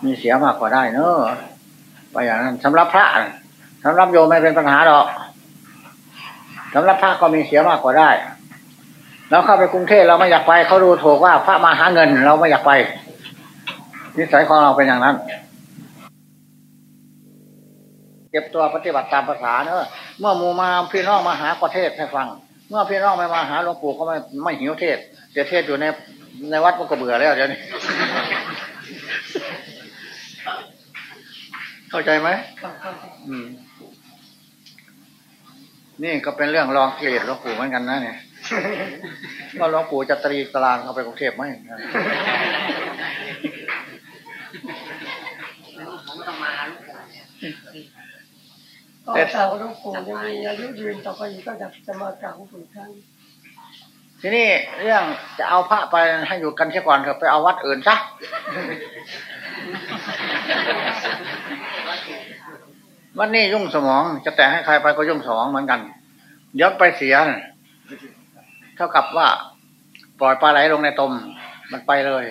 Speaker 1: มีเสียมากกว่าได้เนอะไปอย่างนั้นสำหรับพระสำหรับโยมไม่เป็นปัญหาหรอกสำหรับพระก็มีเสียมากกว่าได้เราเข้าไปกรุงเทพเราไม่อยากไปเขาดูถูกว่าพระมาหาเงิน เราไม่อยากไปนิสัยของเราเป็นอย่างนั้นเก็บตัวปฏิบัติตามภาษาเนอะเมื่อมูมาพี่น้องมาหาประเทศให้ฟัง เมื่อพี่น้องไม่มาหาหลวงปู่ก็ไม่ไม่หิวเทศเสียเทศอยู่ในในวัดมันก็เบื่อแล้วเดี๋ยวนี้ เข้าใจไหมอืม นี่ก็เป็นเรื่องรองกิเลสหลวงปู่เหมือนกันนะเนี่ยว่าหลวงปู่จะตรีตารางเอาไปกรุงเทพไหม
Speaker 4: ก็สาวหลวงปู่ยังมีอายุยืนต่อไปอีกก็จะจะมากราบหลวงปู่อีกครั้ง
Speaker 1: ทีนี้เรื่องจะเอาพระไปให้อยู่กันเสียก่อนเถอะไปเอาวัดอื่นซะวันนี้ยุ่งสมองจะแต่งให้ใครไปก็ยุ่งสมองเหมือนกันเดี๋ยวไปเสีย เท่ากับว่า ปล่อยปลาไหลลงในตม มันไปเลย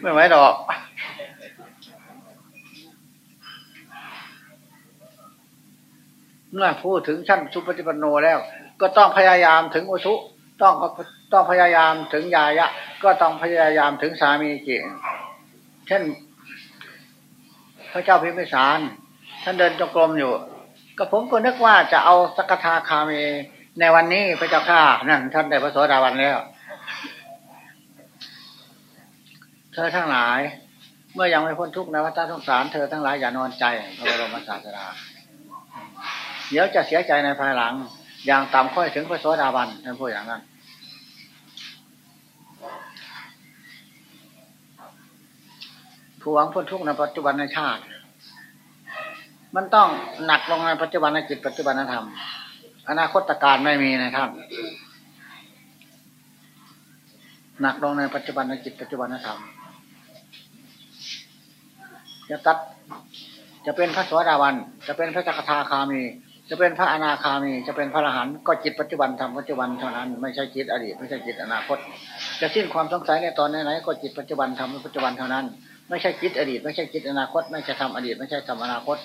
Speaker 1: ไม่ไหวดอก เมื่อพูดถึงชั้นสุปฏิปันโนแล้ว ก็ต้องพยายามถึงอุชุต้องต้องพยายามถึงยายะ ก็ต้องพยายามถึงสามีจิเช่น พระเจ้าพิมพิสารท่านเดินจงกรมอยู่ ก็ผมก็นึกว่าจะเอาสกทาคามีในวันนี้พระเจ้าข้านั่นท่านได้พระโสดาบันแล้วเธอทั้งหลาย เมื่อยังไม่พ้นทุกข์ในวัฏสงสารเธอทั้งหลายอย่านอนใจพระบรมศาสดาเดี๋ยวจะเสียใจในภายหลัง อย่างต่ำค่อยถึงพระโสดาบันท่านพูดอย่างนั้น ผู้หวังพ้นทุกข์ในปัจจุบันในชาติ มันต้องหนักลงในปัจจุบันในจิตปัจจุบันธรรม อนาคตการไม่มีในท่านหนักลงในปัจจุบันในจิตปัจจุบันธรรมจะตัดจะเป็นพระสวัสดาวัน จะเป็นพระจักรทาคามี จะเป็นพระอนาคามีจะเป็นพระอรหันต์ก็จิตปัจจุบันทำปัจจุบันเท่านั้น ไม่ใช่จิตอดีตไม่ใช่จิตอนาคต จะสิ้นความสงสัยในตอนไหนๆก็จิตปัจจุบันทำปัจจุบันเท่านั้น ไม่ใช่จิตอดีต ไม่ใช่จิตอนาคต ไม่ใช่ทำอดีต ไม่ใช่ทำอนาคต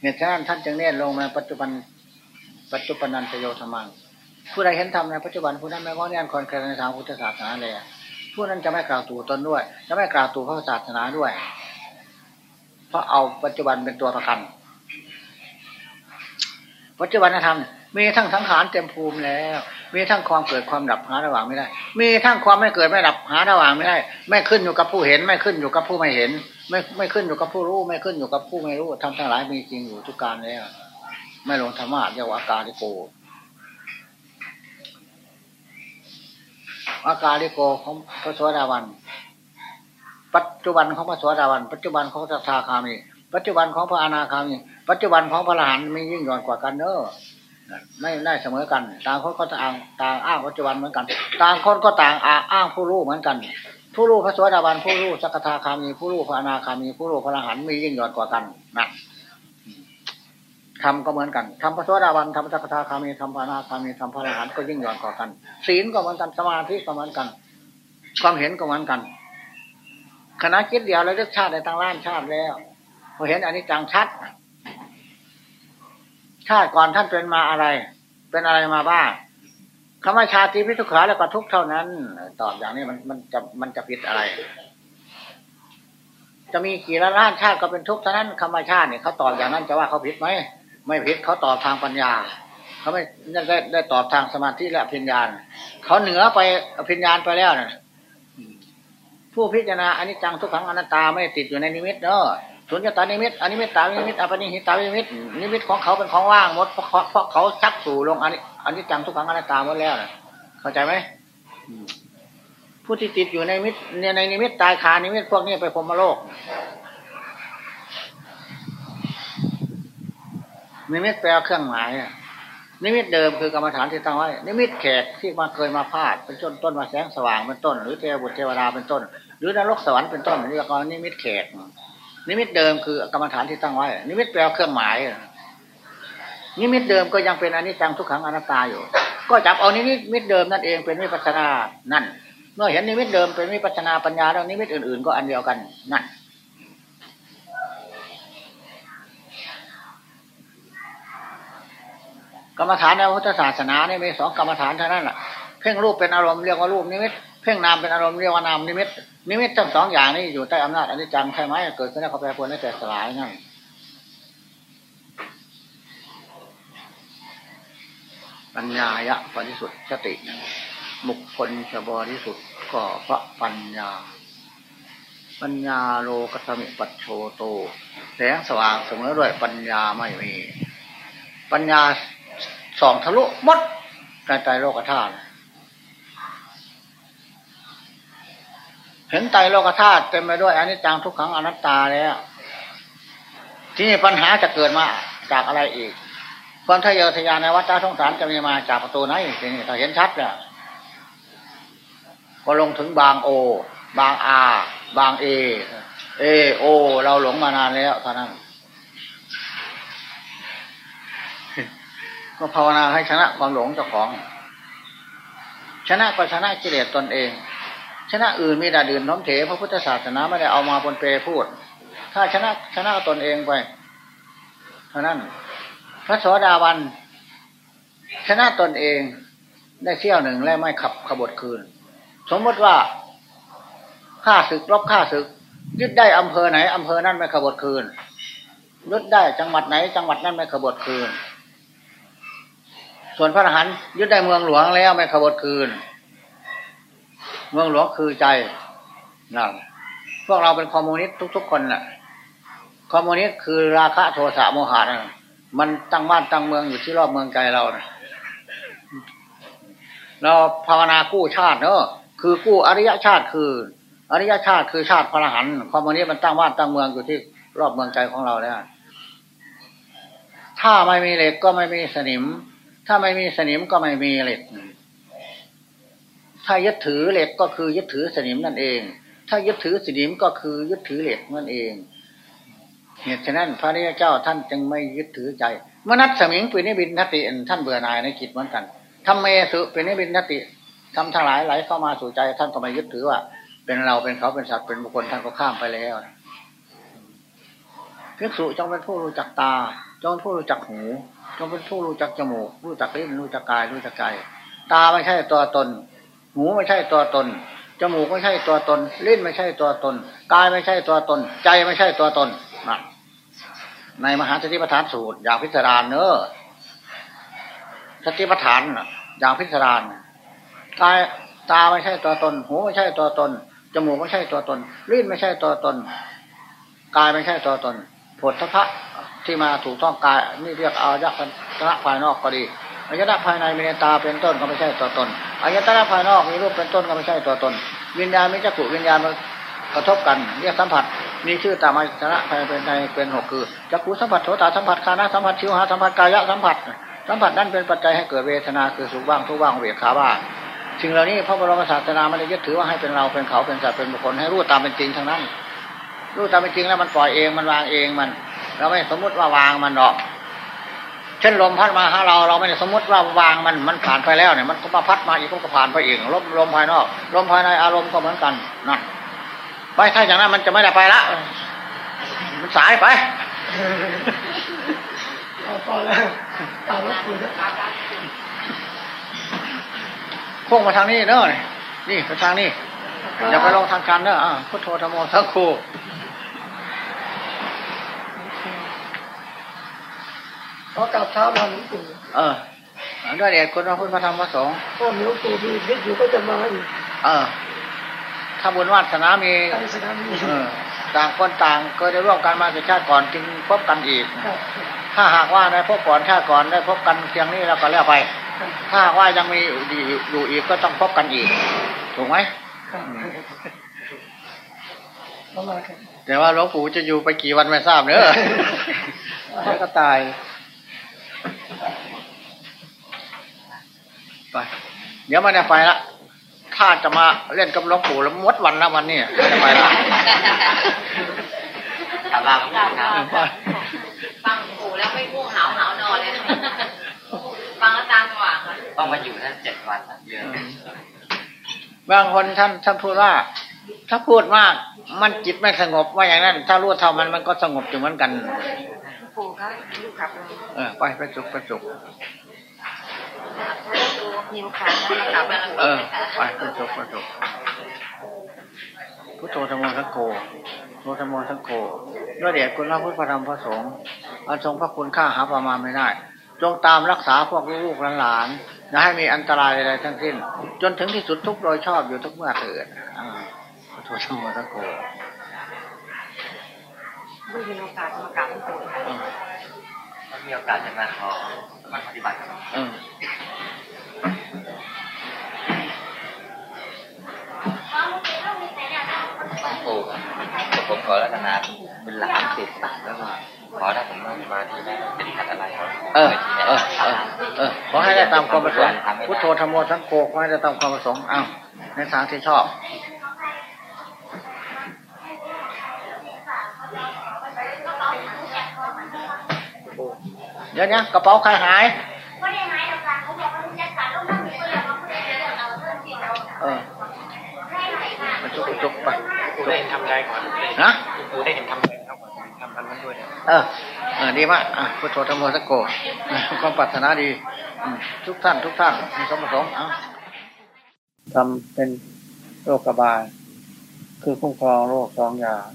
Speaker 1: เหตุฉะนั้นท่านจึงเน้นลงมาปัจจุบันปัจจุบันนันตโยธรรมังผู้ใดเห็นธรรมในปัจจุบันผู้นั้นไม่ว่าแน่นคอนเคยในทางพุทธศาสนาเลยผู้นั้นจะไม่กล่าวตู่ตนด้วย จะไม่กล่าวตู่พระศาสนาด้วย เพราะเอาปัจจุบันเป็นตัวประกัน ปัจจุบันธรรมมีทั้งสังขารเต็มภูมิแล้ว มีทั้งความเกิดความดับหาระหว่างไม่ได้ มีทั้งความไม่เกิดไม่ดับหาระหว่างไม่ได้ ไม่ขึ้นอยู่กับผู้เห็น ไม่ขึ้นอยู่กับผู้ไม่เห็น ไม่ไม่ขึ้นอยู่กับผู้รู้ ไม่ขึ้นอยู่กับผู้ไม่รู้ทำทั้งหลายมีจริงอยู่ทุกการแล้วไม่ลงธรรมะเรียกว่าอาการิโกอาการิโกของพระสวสดาวัน ปัจจุบันของพระสวสดาวัน ปัจจุบันของสัทธาคามี ปัจจุบันของพระอนาคามีปัจจุบันของพระอรหันต์ม่ยิ่งย่อนกว่ากันเนอะไม่ได้เสมอกันต่างคนก็ต่างต่างอ้างปัจจุบันเหมือนกัน ต่างคนก็ต่างอ้างผู้รู้เหมือนกัน ผู้รู้พระสวสดาวันผู้รู้สักทาคามีผู้รู้พระอนาคามีผู้รู้พระอรหันต์มียิ่งย่อนกว่ากันนะทำก็เหมือนกันทำพระสวสดาวันทำสักทาคามีทำพระอนาคามีทำพระอรหันต์ก็ยิ่งย่อนกว่ากัน ศีลก็เหมือนกันสมาธิก็เหมือนกัน ความเห็นก็เหมือนกันคณะคิดเดียวแล้วเลือกชาติในตั้งล้านชาติแล้ว อเห็นอันนี้จังชัดชาติก่อนท่านเป็นมาอะไร เป็นอะไรมาบ้างคำว่าชาติพิทุขาแล้วก็ทุกเท่านั้น ตอบอย่างนี้มันมันจะมันจะผิดอะไร จะมีกี่ล้านล้านชาติก็เป็นทุกเท่านั้นคำว่าชาติเนี่ยเขาตอบอย่างนั้นจะว่าเขาผิดไหมไม่ผิดเขาตอบทางปัญญาเขาไม่ได้ได้ตอบทางสมาธิและพิญญาเขาเหนืออภิญญาไปแล้วนะผู้พิจารณาอันิจจังทุกขังอนัตตาไม่ติดอยู่ในนิมิตเนอะ สุญญตานิมิตอนิมิตตานิมิตอปนิหิตานิมิตนิมิตของเขาเป็นของว่างหมดเพราะเพราะเขาชักสู่ลงอันิอนิจจังทุกขังอนัตตาหมดแล้วนะเข้าใจไหมผู้ที่ติดอยู่ในมิตในนิมิตตายคานิมิตพวกนี้ไปพรหมโลกนิมิตแปลเครื่องหมายนิมิตเดิมคือกรรมฐานที่ตั้งไว้นิมิตแขกที่มาเคยมาพาดเป็นต้นต้นมาแสงสว่างเป็นต้น หรือเทวบุตรเทวดาเป็นต้น หรือนรกสวรรค์เป็นต้นนี่ก็นิมิตแขก นิมิตเดิมคือกรรมฐานที่ตั้งไว้ นิมิตแปลเครื่องหมาย นิมิตเดิมก็ยังเป็นอนิจจังทุกขังอนัตตาอยู่ ก็จับเอานิมิตเดิมนั่นเองเป็นวิปัสสนานั่น เมื่อเห็นนิมิตเดิมเป็นวิปัสสนาปัญญาแล้วนิมิตอื่นๆ ก็อันเดียวกันนั่นกรรมฐานในพุทธศาสนาเนี่ยมีสองกรรมฐานเท่านั้นแหละเพ่งรูปเป็นอารมณ์เรียกว่ารูปนิมิต เพ่งนามเป็นอารมณ์เรียกว่านามนิมิต นิมิตทั้งสองอย่างนี้อยู่ใต้อำนาจอนิจจังใช่ไหมเกิดขึ้นแล้วเขาแปรปรวนแล้แต่สลายนั่นปัญญายะบริสุทธิ์สติบุคคลจะบริสุทธิ์ก็เพราะปัญญา ปัญญาโลกสมิปัจโชโต แสงสว่างเสมอด้วยปัญญาไม่มี ปัญญาส่องทะลุมดการใจโลกธาตุ เห็นใจโลกธาตุเต็มไปด้วยอนิจจังทุกขังอนัตตาแล้วที่นี่ปัญหาจะเกิดมาจากอะไรอีกความทะเยอทะยานในวัฏสงสารจะมีมาจากประตูไหนทีนี้ถ้าเห็นชัดเนี่ยก็ลงถึงบางโอ บางอา บางเอ เอโอ เราหลงมานานแล้วท่านั้นก็ภาวนาให้ชนะความหลงเจ้าของ ชนะก็ชนะกิเลสตนเอง ชนะอื่นมีแต่ดื่นน้อมเถพระพุทธศาสนาไม่ได้เอามาบนเปรพูด ถ้าชนะชนะตนเองไปเท่านั้น พระสวสดาวัน ชนะตนเองได้เที่ยวหนึ่งและไม่ขับขบถคืน สมมติว่าข้าศึกรบข้าศึก ยึดได้อำเภอไหนอำเภอนั้นไม่ขบถคืนยึดได้จังหวัดไหน จังหวัดนั้นไม่ขบถคืน ส่วนพระอรหันต์ยึดได้เมืองหลวงแล้วไม่ขบฏคืน เมืองหลวงคือใจนั่นพวกเราเป็นคอมมิวนิสต์ทุก ๆ คนน่ะคอมมิวนิสต์คือราคะโทสะโมหะนะมันตั้งบ้านตั้งเมืองอยู่ที่รอบเมืองใจเรานะเราภาวนากู้ชาติเนอะคือกู้อริยชาติคือ อริยชาติคือชาติพระรหันต์คอมมิวนิสต์มันตั้งบ้านตั้งเมืองอยู่ที่รอบเมืองใจของเราแล้วถ้าไม่มีเหล็กก็ไม่มีสนิม ถ้าไม่มีสนิมก็ไม่มีเหล็ก ถ้ายึดถือเหล็กก็คือยึดถือสนิมนั่นเอง ถ้ายึดถือสนิมก็คือยึดถือเหล็กนั่นเองเหตุฉะนั้นพระนิเจ้าท่านจึงไม่ยึดถือใจมนัตสมิงป็นนิบินทติท่านเบื่อหน่ายในจิตเหมือนกันทำเมสุป็นนิบินทติทำทั้งหลายไหลเข้ามาสู่ใจ ท่านก็ไม่ยึดถือว่า เป็นเราเป็นเขาเป็นสัตว์เป็นบุคคลท่านก็ข้ามไปแล้วภิกษุจงเป็นผู้รู้จักตา จงเป็นผู้รู้จักหู จงเป็นผู้รู้จักจมูก รู้จักลิ้นรู้จักกายรู้จักใจตาไม่ใช่ตัวตน หูไม่ใช่ตัวตน จมูกไม่ใช่ตัวตน ลิ้นไม่ใช่ตัวตน กายไม่ใช่ตัวตน ใจไม่ใช่ตัวตนนะในมหาสติปัฏฐานสูตรอย่างพิสดารเนอะสติปัฏฐานอย่างพิสดารกายตาไม่ใช่ตัวตน หูไม่ใช่ตัวตน จมูกไม่ใช่ตัวตน ลิ้นไม่ใช่ตัวตน กายไม่ใช่ตัวตนผลทพะที่มาถูกต้องกายนี่เรียกอายตนะภายนอกก็ดีอายะภายในมีตาเป็นต้นก็ไม่ใช่ตัวตน อายตนะภายนอกมีรูปเป็นต้นก็ไม่ใช่ตัวตน วิญญาณมีจักรุวิญญาณมากระทบกันเรียกสัมผัส มีชื่อตามอายตนะภายในเป็นหกคือจักรุสัมผัสโสตสัมผัสคานะสัมผัสชิวหาสัมผัสกายะสัมผัส สัมผัสนั้นเป็นปัจจัยให้เกิดเวทนาคือสุขบ้างทุกบ้างเวทขาบ้างสิ่งเหล่านี้พระบรมศาสนาไม่ได้ยึดถือว่าให้เป็นเราเป็นเขาเป็นสัตว์เป็นบุคคลให้รู้ตามเป็นจริงทั้งนั้นรู้ตามเป็นจริงแล้วมันปล่อยเองมันวางเองมัน เราไม่สมมุติว่าวางมันหรอก เช่นลมพัดมาหาเราเราไม่ได้สมมติว่าวางมันมันผ่านไปแล้วเนี่ยมันก็มาพัดมาอีกก็ผ่านไปอีกลมลมภายนอกลมภายในอารมณ์ก็เหมือนกันนะไปถ้าอย่างนั้นมันจะไม่ได้ไปละมันสายไปพอแล้วตามแล้วคุยพุ่งมาทางนี้เนอะนี่ไปทางนี้อย่าไปลงทางการเนอะพุทโธธรรมโอสังคู
Speaker 4: ขอกราบเท้ามาหลวงปู่
Speaker 1: เออด้วยเดชคุณพระพุทธพระธรรมพระสงฆ์
Speaker 4: พ่อหลวงปู่มีฤทธิ์อยู่ก็จะมาอีก
Speaker 1: เออ ถ้าบุญวาสนามีเออต่างคนต่างเคยได้ร่วมกันมาในชาติก่อนจึงพบกันอีก ถ้าหากว่าได้พบก่อนชาติก่อนได้พบกันเพียงนี้แล้วก็แล้วไป ถ้าหากว่ายังมีอยู่อีกก็ต้องพบกันอีก ถูกไหมแต่ว่าหลวงปู่จะอยู่ไปกี่วันไม่ทราบเนอะแล้วก็ตาย ไป เดี๋ยวมันจะไปละถ้าจะมาเล่นกับหลวงปู่แล้วมดวันนะวันนี้จะไปละ
Speaker 2: กลับบ้านฟังปู่แล้วไม่ง่วงหาวหาวนอนเลยฟังแล้วตามจังหวะ
Speaker 3: ต้องมาอยู่นั่นเจ็ดวันเยอะ
Speaker 1: บางคนท่านท่านพูดว่า ถ้าพูดมาก มันจิตไม่สงบว่าอย่างนั้น ถ้ารู้เท่ามันมันก็สงบอยู่เหมือนกัน ปู่ครับลูกครับเออไปไปจุกไปจุกมีโอกาสแล้วกลับมาเออไปไปจุกไปจุกพุทโธธรรมสังโฆโธธรรมสังโฆด้วยเดชคุณพระพุทธธรรมพระสงฆ์อันทรงพระคุณข้าหาประมาณไม่ได้ จงตามรักษาพวกลูกหลานอย่าให้มีอันตรายใดๆทั้งสิ้น จนถึงที่สุดทุกโดยชอบอยู่ทุกเมื่อเถิดพุทโธธรรมสังโฆ
Speaker 2: ไม่มีโอกาสมากราบหลวงปู่ถ้
Speaker 3: มีโอกาสจะมาขอมาปฏิบัติครับปู่ครับผมขอรัตนาเป็นหลานติดแล้วก็ขอได้ผมนั่มาที่นี่เป็นขัดอะไรครั
Speaker 1: เออเออเออขอให้ได้ตามความประสงค์พุทโธธรรมโอสังโฆขอให้ได้ตามความประสงค์อ้าวในทางที่ชอบ Thank you. เดี๋ยวนี้กระเป๋าใครหายเออมาจุกจุกไป
Speaker 5: กูได้ทำได้ก่อน
Speaker 1: นะ
Speaker 5: กูได้เห็นทำได้ครับทำอันนั้นด้วยเอ
Speaker 1: อเออดีมากอะพุทโธธรรมโมสักโกความปรารถนาดี ทุกท่าน ทุกท่านมีสมประสงค์เอาทำเป็นโรคกระบาล คือคุ้มครองโรคสองอย่าง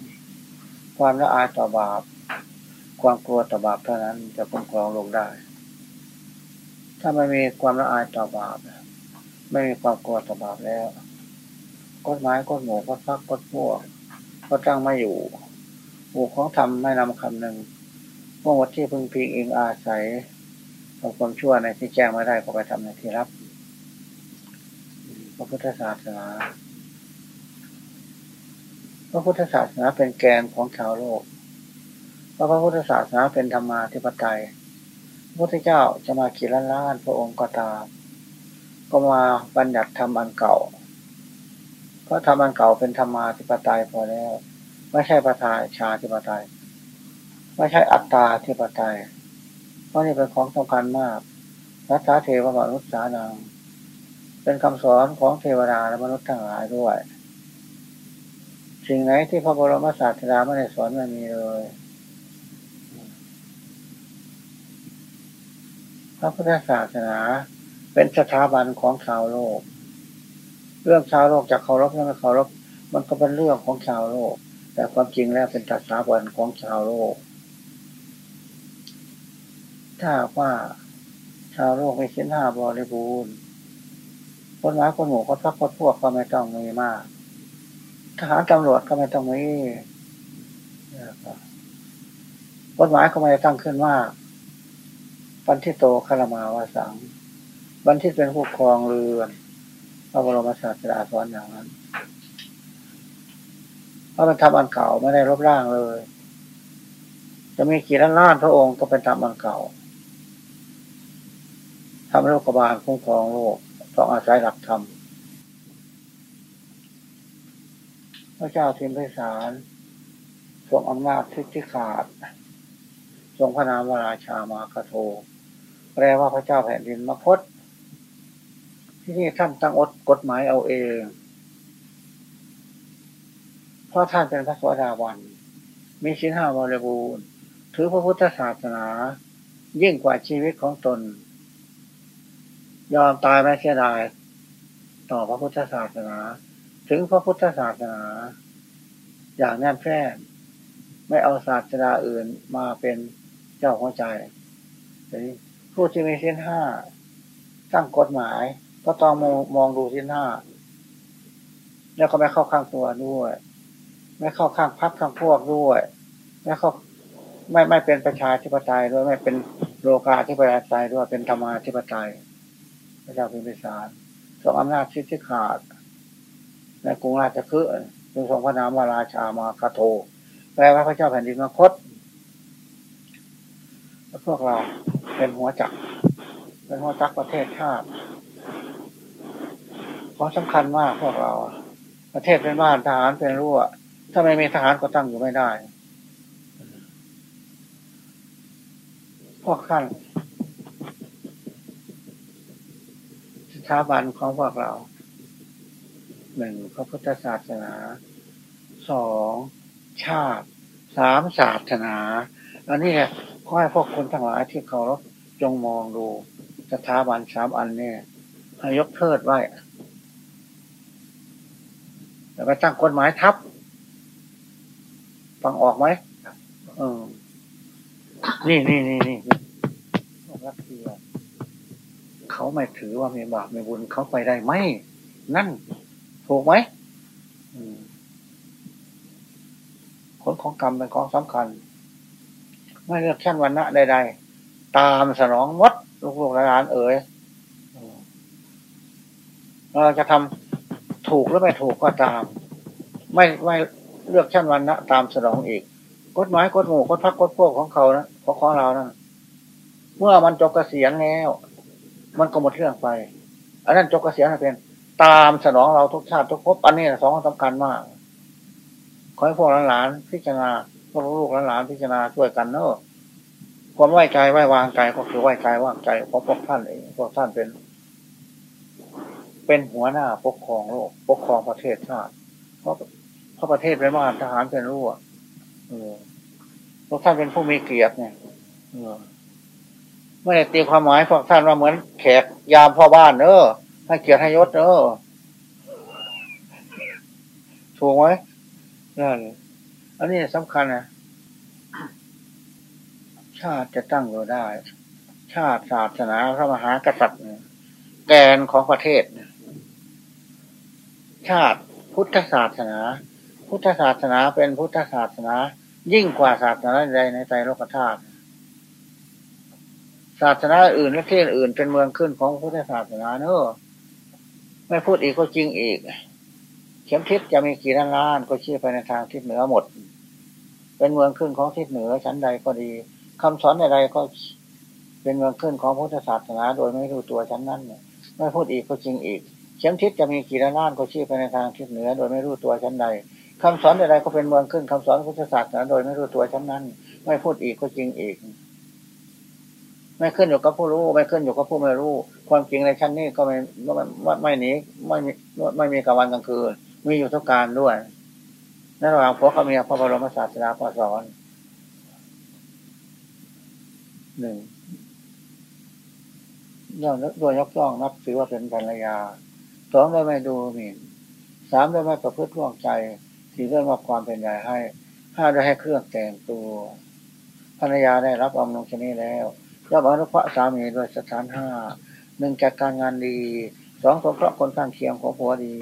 Speaker 1: ความละอายต่อบาป ความกลัวต่อบาปเท่านั้นจะคุ้มครองโรคได้ ถ้าไม่มีความละอายต่อบาป ไม่มีความกลัวต่อบาปแล้วกฎหมายกฎหมู่กฎพักกฎพวกก็ตั้งไม่อยู่บุคของธรรมไม่นำคำหนึ่งพวกวัดที่พึงพิงเองอาศัยทำความชั่วในที่แจ้งไม่ได้ก็ไปทำในที่รับพระพุทธศาสนาพระพุทธศาสนาเป็นแกนของชาวโลก พราะพระพุทธศาสนาเป็นธรรมาธิปไตยพระพุทธเจ้าจะมากี่ล้านล้านพระองค์ก็ตาม ก็มาบัญญัติธรรมอันเก่า เพราะธรรมอันเก่าเป็นธรรมาธิปไตยพอแล้ว ไม่ใช่ประทายชาธิปไตย ไม่ใช่อัตตาธิปไตย เพราะนี่เป็นของสำคัญมากรัฐาเทวมนุษย์สานัง เป็นคำสอนของเทวดาและมนุษย์ทั้งหลายด้วย สิ่งไหนที่พระบรมศาสดาไม่ได้สอนไม่มีเลย พระพุทธศาสนา เป็นสถาบันของชาวโลก เรื่องชาวโลกจะเคารพหรือไม่เคารพมันก็เป็นเรื่องของชาวโลก แต่ความจริงแล้วเป็นสถาบันของชาวโลก ถ้าว่าชาวโลกไม่ชิ้นห้าบริบูรณ์คนหมายคนหมู่คนพักคนพวกก็ไม่ต้องมีมากทหารตำรวจก็ไม่ต้องมีกฎหมายก็ไม่ตั้งขึ้นมาก บันที่โตคารมาวาสัง บันที่เป็นผู้ครองเรือนพระบรมศาสดาสอนอย่างนั้นเพราะมันทำอันเก่าไม่ได้รบร่างเลย จะมีกี่ล้านล้านพระองค์ก็เป็นทำอันเก่าทำโลกบาลคุ้มครองโลกต้องอาศัยหลักธรรมพระเจ้าทิมพิสารทรงอำนาจทิที่ขาด ทรงพระนามวราชามาคโท แปลว่าพระเจ้าแผ่นดินมคตที่นี่ท่านตั้งอดกฎหมายเอาเอง เพราะท่านเป็นพระสวสดาวันมีชิ้นห้าบริบูรณ์ถือพระพุทธศาสนา ยิ่งกว่าชีวิตของตน ยอมตายไม่เสียดาย ต่อพระพุทธศาสนา ถึงพระพุทธศาสนา อย่างแน่นแฟ้นไม่เอาศาสนาอื่นมาเป็นเจ้าหัวใจ ผู้ที่มีสิ้นห้าตั้งกฎหมาย ก็ต้องมองมองดูสิ้นห้าแล้วก็ไม่เข้าข้างตัวด้วย ไม่เข้าข้างพักข้างพวกด้วยไม่เข้าไม่ไม่เป็นประชาธิปไตยด้วยไม่เป็นโลกาธิปไตยด้วยเป็นธรรมาธิปไตยพระเจ้าพิมพิสารทรงอำนาจชิดที่ขาดในกรุงราชคฤห์ทรงทรงพระนามวราชามาคาโทแปลว่าพระเจ้าแผ่นดินมคต พวกเราเป็นหัวจักเป็นหัวจักประเทศชาติเพราะสำคัญมากพวกเรา ประเทศเป็นบ้านทหารเป็นรั้วถ้าไม่มีทหารก็ตั้งอยู่ไม่ได้ พวกขั้นสถาบันของพวกเราหนึ่งพระพุทธศาสนาสองชาติสามศาสนา อันนี้แหละ ขอให้พวกคนทั้งหลายที่เคารพจงมองดูสถาบันสามอันนี่ให้ยกเทิดไว้ แล้วไปตั้งกฎหมายทับ ฟังออกไหมเออนี่นี่นี่นี่รัสเซียเขาไม่ถือว่ามีบาปมีบุญเขาไปได้ไหม นั่น ถูกไหมผลของกรรมเป็นของสำคัญ ไม่เลือกชั้นวันณะใดๆตามสนองวัดลูกๆหลานเอ๋ยเราจะทำถูกหรือไม่ถูกก็ตาม ไม่ไม่เลือกชั้นวันนะตามสนองอีกกฎหมายกฎหมู่กฎพักกฎพวกของเขานะของของเรานะเมื่อมันจบเกษียณแล้ว มันก็หมดเรื่องไป อันนั้นจบเกษียณเป็น ตามสนองเราทุกชาติทุกภพอันนี้สองสำคัญมาก ขอให้พวกหลานๆพิจารณา พวกลูกหลานพิจารณาช่วยกันเนอะความไหวใจไหววางใจก็คือไหวใจวางใจเพราะพวกท่านเองพวกท่านเป็น เป็นหัวหน้าปกครองโลกปกครองประเทศชาติ เพราะเพราะประเทศเป็นว่าทหารเป็นรู้อะพวกท่านเป็นผู้มีเกียรติเนี่ยไม่ได้ตีความหมายพวกท่านว่าเหมือนแขกยามพ่อบ้านเนอะให้เกียรติให้ยศเนอะถูกไหมนั่น อันนี้สำคัญนะชาติจะตั้งอยู่ได้ ชาติศาสนาพระมหากษัตริย์แกนของประเทศชาติพุทธศาสนา พุทธศาสนาเป็นพุทธศาสนา ยิ่งกว่าศาสนาใดในใจโลกธาตุศาสนาอื่นและที่อื่นเป็นเมืองขึ้นของพุทธศาสนาเนอะไม่พูดอีกก็จริงอีก เข็มทิศจะมีกี่ล้านล้านก็ชี้ไปในทางทิศเหนือหมด เป็นเมืองขึ้นของทิศเหนือชั้นใดก็ดีคำสอนใดๆก็เป็นเมืองขึ้นของพุทธศาสนา โดยไม่รู้ตัวชั้นนั้นเนี่ยไม่พูดอีกก็จริงอีก เข็มทิศจะมีกี่ล้านล้านก็ชี้ไปในทางทิศเหนือ โดยไม่รู้ตัวชั้นใดคำสอนใดๆก็เป็นเมืองขึ้นคำสอนพุทธศาสนาโดยไม่รู้ตัวชั้นนั้น ไม่พูดอีกก็จริงอีก ไม่ขึ้นอยู่กับผู้รู้ ไม่ขึ้นอยู่กับผู้ไม่รู้ ความจริงในชั้นนี้ก็ไม่ไม่ไม่หนีไม่ไม่มีกลางวันกลางคืนมีอยู่ทุกการด้วย ในระหว่างพวกเขามีพระบรมศาสดาสอนหนึ่งย่อมโดยยกย่องนับถือว่าเป็นภรรยาสองได้ไม่ดูหมิ่นสามได้ไม่ประพฤติร่วงใจสี่ได้มาความเป็นใหญ่ให้ห้าได้ให้เครื่องแต่งตัวภรรยาได้รับอมนงชนีแล้วย่อมอนุภะสามีโดยสถานห้าหนึ่งจัดการงานดีสองสงเคราะห์คนข้างเคียงของผัวดี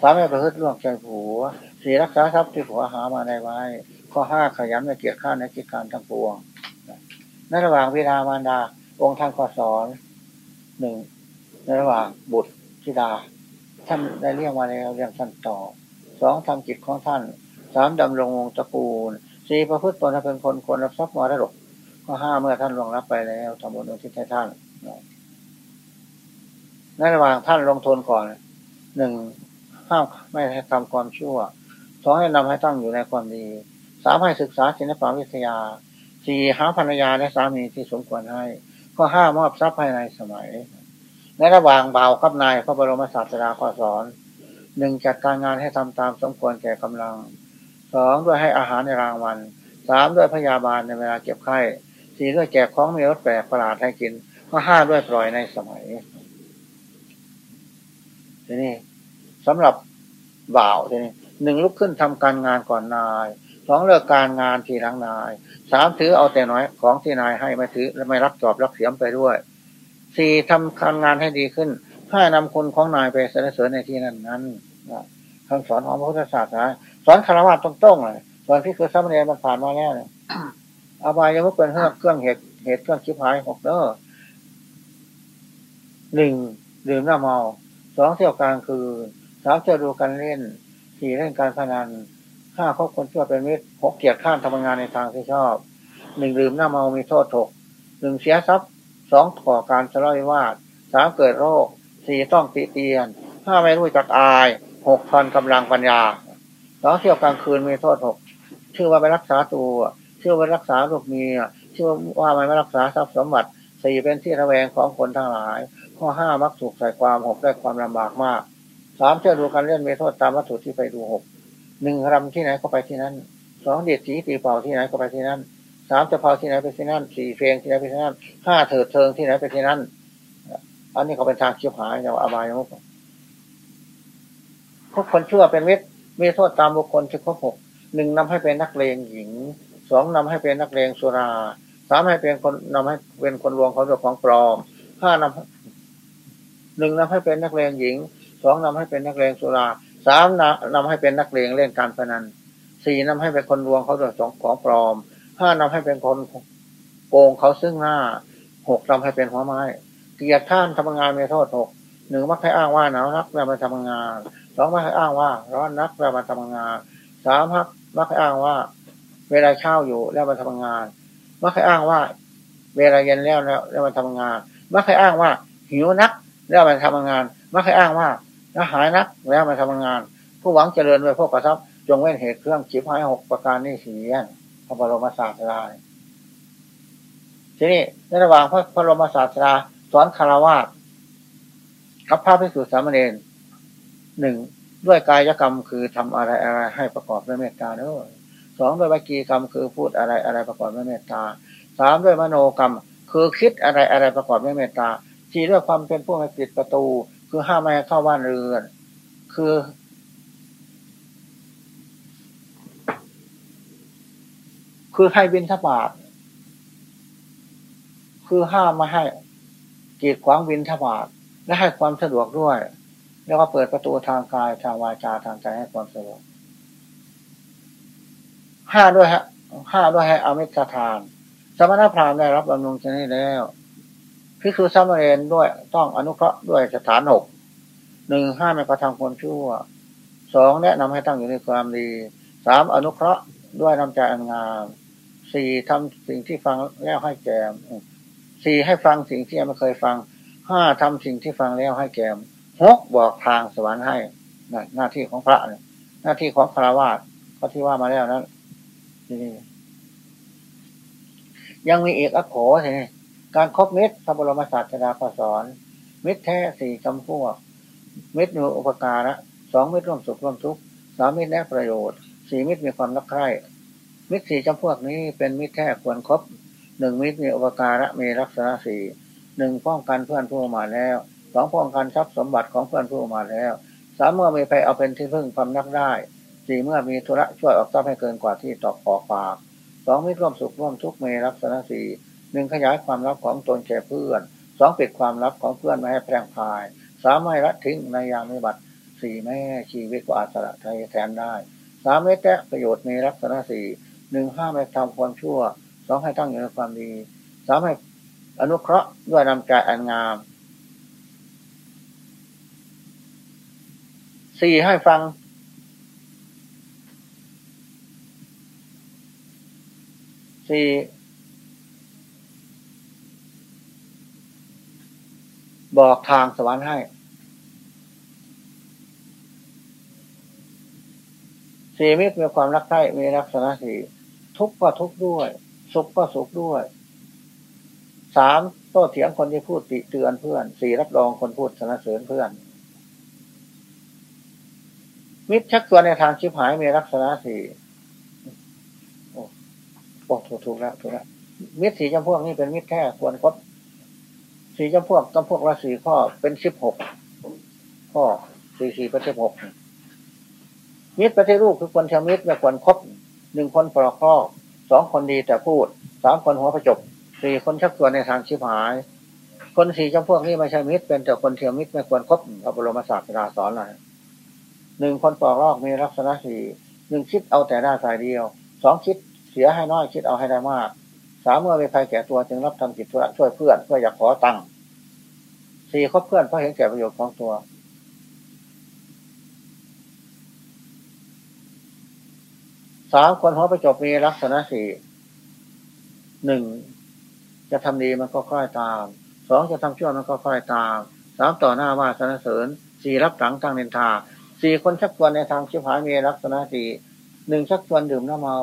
Speaker 1: สามไม่ประพฤติร่วงใจผัว สี่รักษาทรัพย์ที่ผัวหามาได้ไว้ ข้อห้าขยันไม่เกียจข้าในกิจการทั้งปวงในระหว่างวิดามารดาองค์ท่านก็สอนหนึ่งในระหว่างบุตรธิดา ท่านได้เรียกมาแล้วเรียงท่านต่อสองทำจิตของท่านสามดำรงวงตระกูลสี่ประพฤติตนเป็นคนควรรับทรัพย์มรดกข้อห้าเมื่อท่านลงรับไปแล้วทำบุญอุทิศให้ท่านในระหว่างท่านลงทุนก่อนหนึ่งห้ามไม่ให้ทำความชั่ว สองให้นำให้ตั้งอยู่ในความดีสามให้ศึกษาศิลปวิทยาสี่หาภรรยาและสามีที่สมควรให้ข้อห้ามอบทรัพย์ให้ในสมัย ในระหว่างเบากับนายพระบรมศาสดาข้อสอนหนึ่งจัดการงานให้ทำตามสมควรแก่กำลังสองด้วยให้อาหารในรางวัลสามด้วยพยาบาลในเวลาเจ็บไข้สี่ด้วยแจกของมีรสแปลกประหลาดให้กินข้อห้าด้วยปล่อยในสมัยทีนี้สำหรับบ่าวทีนี้ หนึ่งลุกขึ้นทำการงานก่อนนายสองเลิกการงานทีหลังนายสามถือเอาแต่น้อยของที่นายให้ไม่ถือและไม่รับจอบรับเสียมไปด้วยสี่ทำการงานให้ดีขึ้นห้านำคนของนายไปสรรเสริญในที่นั้นนั้นคำสอนของพระพุทธศาสนาสอนคารวะตรงๆเลยสอนที่คือสามเณรมันผ่านมาแล้วเนี่ยอบายยังไม่เป็นเครื่องเครื่องเหตุเหตุเครื่องชิบหายหกเด้อหนึ่งดื่มหน้ำเมาสองเที่ยวกลางคืนสามเที่ยวดูกันเล่น สี่เล่นการพนันห้าคบคนชั่วเป็นมิตรหกเกียรติข้านทำงานในทางที่ชอบหนึ่งดื่มน้าเมามีโทษถกหนึ่งเสียทรัพย์สองก่อการทะเลาะวิวาทสามเกิดโรคสี่ต้องติเตียนห้าไม่รู้จักอายหกทอนกำลังปัญญาสองเที่ยวกลางคืนมีโทษถกชื่อว่าไปรักษาตัวชื่อว่ารักษาลูกเมียชื่อว่าไม่รักษาทรัพย์สมบัติสี่เป็นที่ระแวงของคนทั้งหลาย ข้อห้ามักถูกใส่ความหกได้ความลำบากมาก สามเชื่อดูการเล่นเมโทษตามวัตถุที่ไปดูหกหนึ่งรำที่ไหนก็ไปที่นั่นสองเด็ดสีตีเป่าที่ไหนก็ไปที่นั่นสามจะเผาที่ไหนไปที่นั่นสี่เพลงที่ไหนไปที่นั่นห้าเถิดเทิงที่ไหนไปที่นั่นอันนี้เขาเป็นทางเชี่ยวหายแต่ว่าอบายมุกพวกคนชั่วเป็นเวทมีโทษตามบุคคลที่ข้อหกหนึ่งนำให้เป็นนักเลงหญิงสองนำให้เป็นนักเลงสุราสามให้เป็นคนนำให้เป็นคนลวงเขาด้วยของปลอมห้านำหนึ่งนำให้เป็นนักเลงหญิง สองนำให้เป็นนักเลงสุราสามนำให้เป็นนักเลงเล่นการพนันสี่นำให้เป็นคนลวงเขาโดยสองของปลอมห้านำให้เป็นคนโกงเขาซึ่งหน้าหกนำให้เป็นหัวไม้ เกียรติท่านทำงานมีโทษหกหนึ่งมักให้อ้างว่าหนาวนักแล้วมาทำงานสองมักให้อ้างว่า ร้อนนักแล้วมาทำงานสามพักมักให้อ้างว่า เวลาเช้าอยู่แล้วมาทำงาน มักให้อ้างว่า เวลาเย็นแล้วแล้วแล้วมาทำงาน มักให้อ้างว่า หิวนักแล้วมาทำงาน มักให้อ้างว่า หายนักแล้วมาทำงาน ผู้หวังเจริญไว้พวกกระทับจงเว้นเหตุเครื่องจิบให้หกประการนี้เสียพระบรมศาสดาทีนี้ในระหว่างพระบรมศาสดาสอนคารวะกับพระภิกษุสามเณรหนึ่งด้วยกายกรรมคือทำอะไรอะไรให้ประกอบด้วยเมตตาเนอสองด้วยวิจีกรรมคือพูดอะไรอะไรประกอบด้วยเมตตาสามด้วยมโนกรรม คือคิดอะไรอะไรประกอบด้วยเมตตาสี่ด้วยความเป็นผู้ไม่ปิดประตู คือห้ามไม่ให้เข้าบ้านเรือน คือ คือให้บินทบาทคือห้ามมาให้กีดขวางบินทบาทและให้ความสะดวกด้วย แล้วก็เปิดประตูทางกายทางวาจาทางใจให้ความสะดวกห้าด้วยฮะห้าด้วยให้อมิตรทาน สมณพราหมณ์ได้รับบำรุงชนี้แล้ว พิคือสามเณรด้วยต้องอนุเคราะห์ด้วยสถานหกหนึ่งห้าไม่กระทำคนชั่วสองแนะนำให้ตั้งอยู่ในความดีสามอนุเคราะห์ด้วยน้ำใจอันงามสี่ทำสิ่งที่ฟังแล้วให้แกมสี่ให้ฟังสิ่งที่ยังไม่เคยฟังห้าทำสิ่งที่ฟังแล้วให้แกมหกบอกทางสวรรค์ให้หน้าที่ของพระเนี่ยหน้าที่ของคารวาสก็ที่ว่ามาแล้วนั้นนี่ยังมีเอกอัคโขใช่ไหม การครบเม็ดพระบรมศาสดาก็สอนเม็ดแท้สี่จำพวกเม็ดมีอุปการะสองเม็ดร่วมสุขร่วมทุกข์สามเม็ดแน่ประโยชน์สี่เม็ดมีความรักใคร่เม็ดสี่จำพวกนี้เป็นเม็ดแท้ควรครบหนึ่งมิตรมีอุปการะมีลักษณะสี่หนึ่งป้องกันเพื่อนผู้มาแล้วสองป้องกันทรัพย์สมบัติของเพื่อนผู้มาแล้วสามเมื่อมีภัยเอาเป็นที่พึ่งความนักได้สี่เมื่อมีธุระช่วยออกทรัพย์ให้เกินกว่าที่ตอกออกปากสองมิตรร่วมสุขร่วมทุกข์มีลักษณะสี่ หนึ่งขยายความลับของตนแก่เพื่อนสองปิดความลับของเพื่อนไม่ให้แพร่พาย สามไม่ละทิ้งในยามนิบัติสี่แม่ชีวิตก็อาสระไทยแทนได้สามไม่แตะประโยชน์มีลักษณะสี่หนึ่งห้าไม่ทำความชั่วสองให้ตั้งอยู่ในความดีสามให้อนุเคราะห์ด้วยนำใจอันงามสี่ให้ฟัง สี่ บอกทางสวรรค์ให้ สีมิตรมีความรักใคร่มีลักษณะสีทุกข์ก็ทุกข์ด้วย สุขก็สุขด้วย สามโต้เถียงคนที่พูดติเตือนเพื่อน สี่รับรองคนพูดสนเสริญเพื่อน มิตรชักชวนในทางชิบหายมีลักษณะสี่โอ้ถูกถูกแล้วถูกแล้วมิตรสี่จำพวกนี้เป็นมิตรแท้ควรครบ สี่จำพวกจำพวกละสี่ข้อเป็นสิบหกข้อสี่สี่เป็นสิบหกมิตรประเทศรูปคือควรเทมิตรไม่ควรครบหนึ่งคนปลอกข้อสองคนดีแต่พูดสามคนหัวประจบสี่คนชักชวนในทางชิบหาย คนสี่จำพวกนี้ไม่ใช่มิตร เป็นแต่คนเทียมมิตรไม่ควรครบพระบรมศาสดาสอนเลยหนึ่งคนปลอกลอกมีลักษณะสี่หนึ่งคิดเอาแต่ได้สายเดียวสองคิดเสียให้น้อยคิดเอาให้ได้มาก สามเมื่อมีภัยแก่ตัวจึงรับทำกิจธุระช่วยเพื่อนเพื่ออยากขอตังค์สี่คบเพื่อนเพราะเห็นแก่ประโยชน์ของตัวสามคนหัวประจบมีลักษณะสี่หนึ่งจะทำดีมันก็ค่อยตามสองจะทำชั่วมันก็ค่อยตามสามต่อหน้าว่าสนเสริญสี่รับหลังตั้งเนินทาสี่คนชักชวนในทางชิบหายมีลักษณะสี่หนึ่งชักชวนดื่มน้ำเมา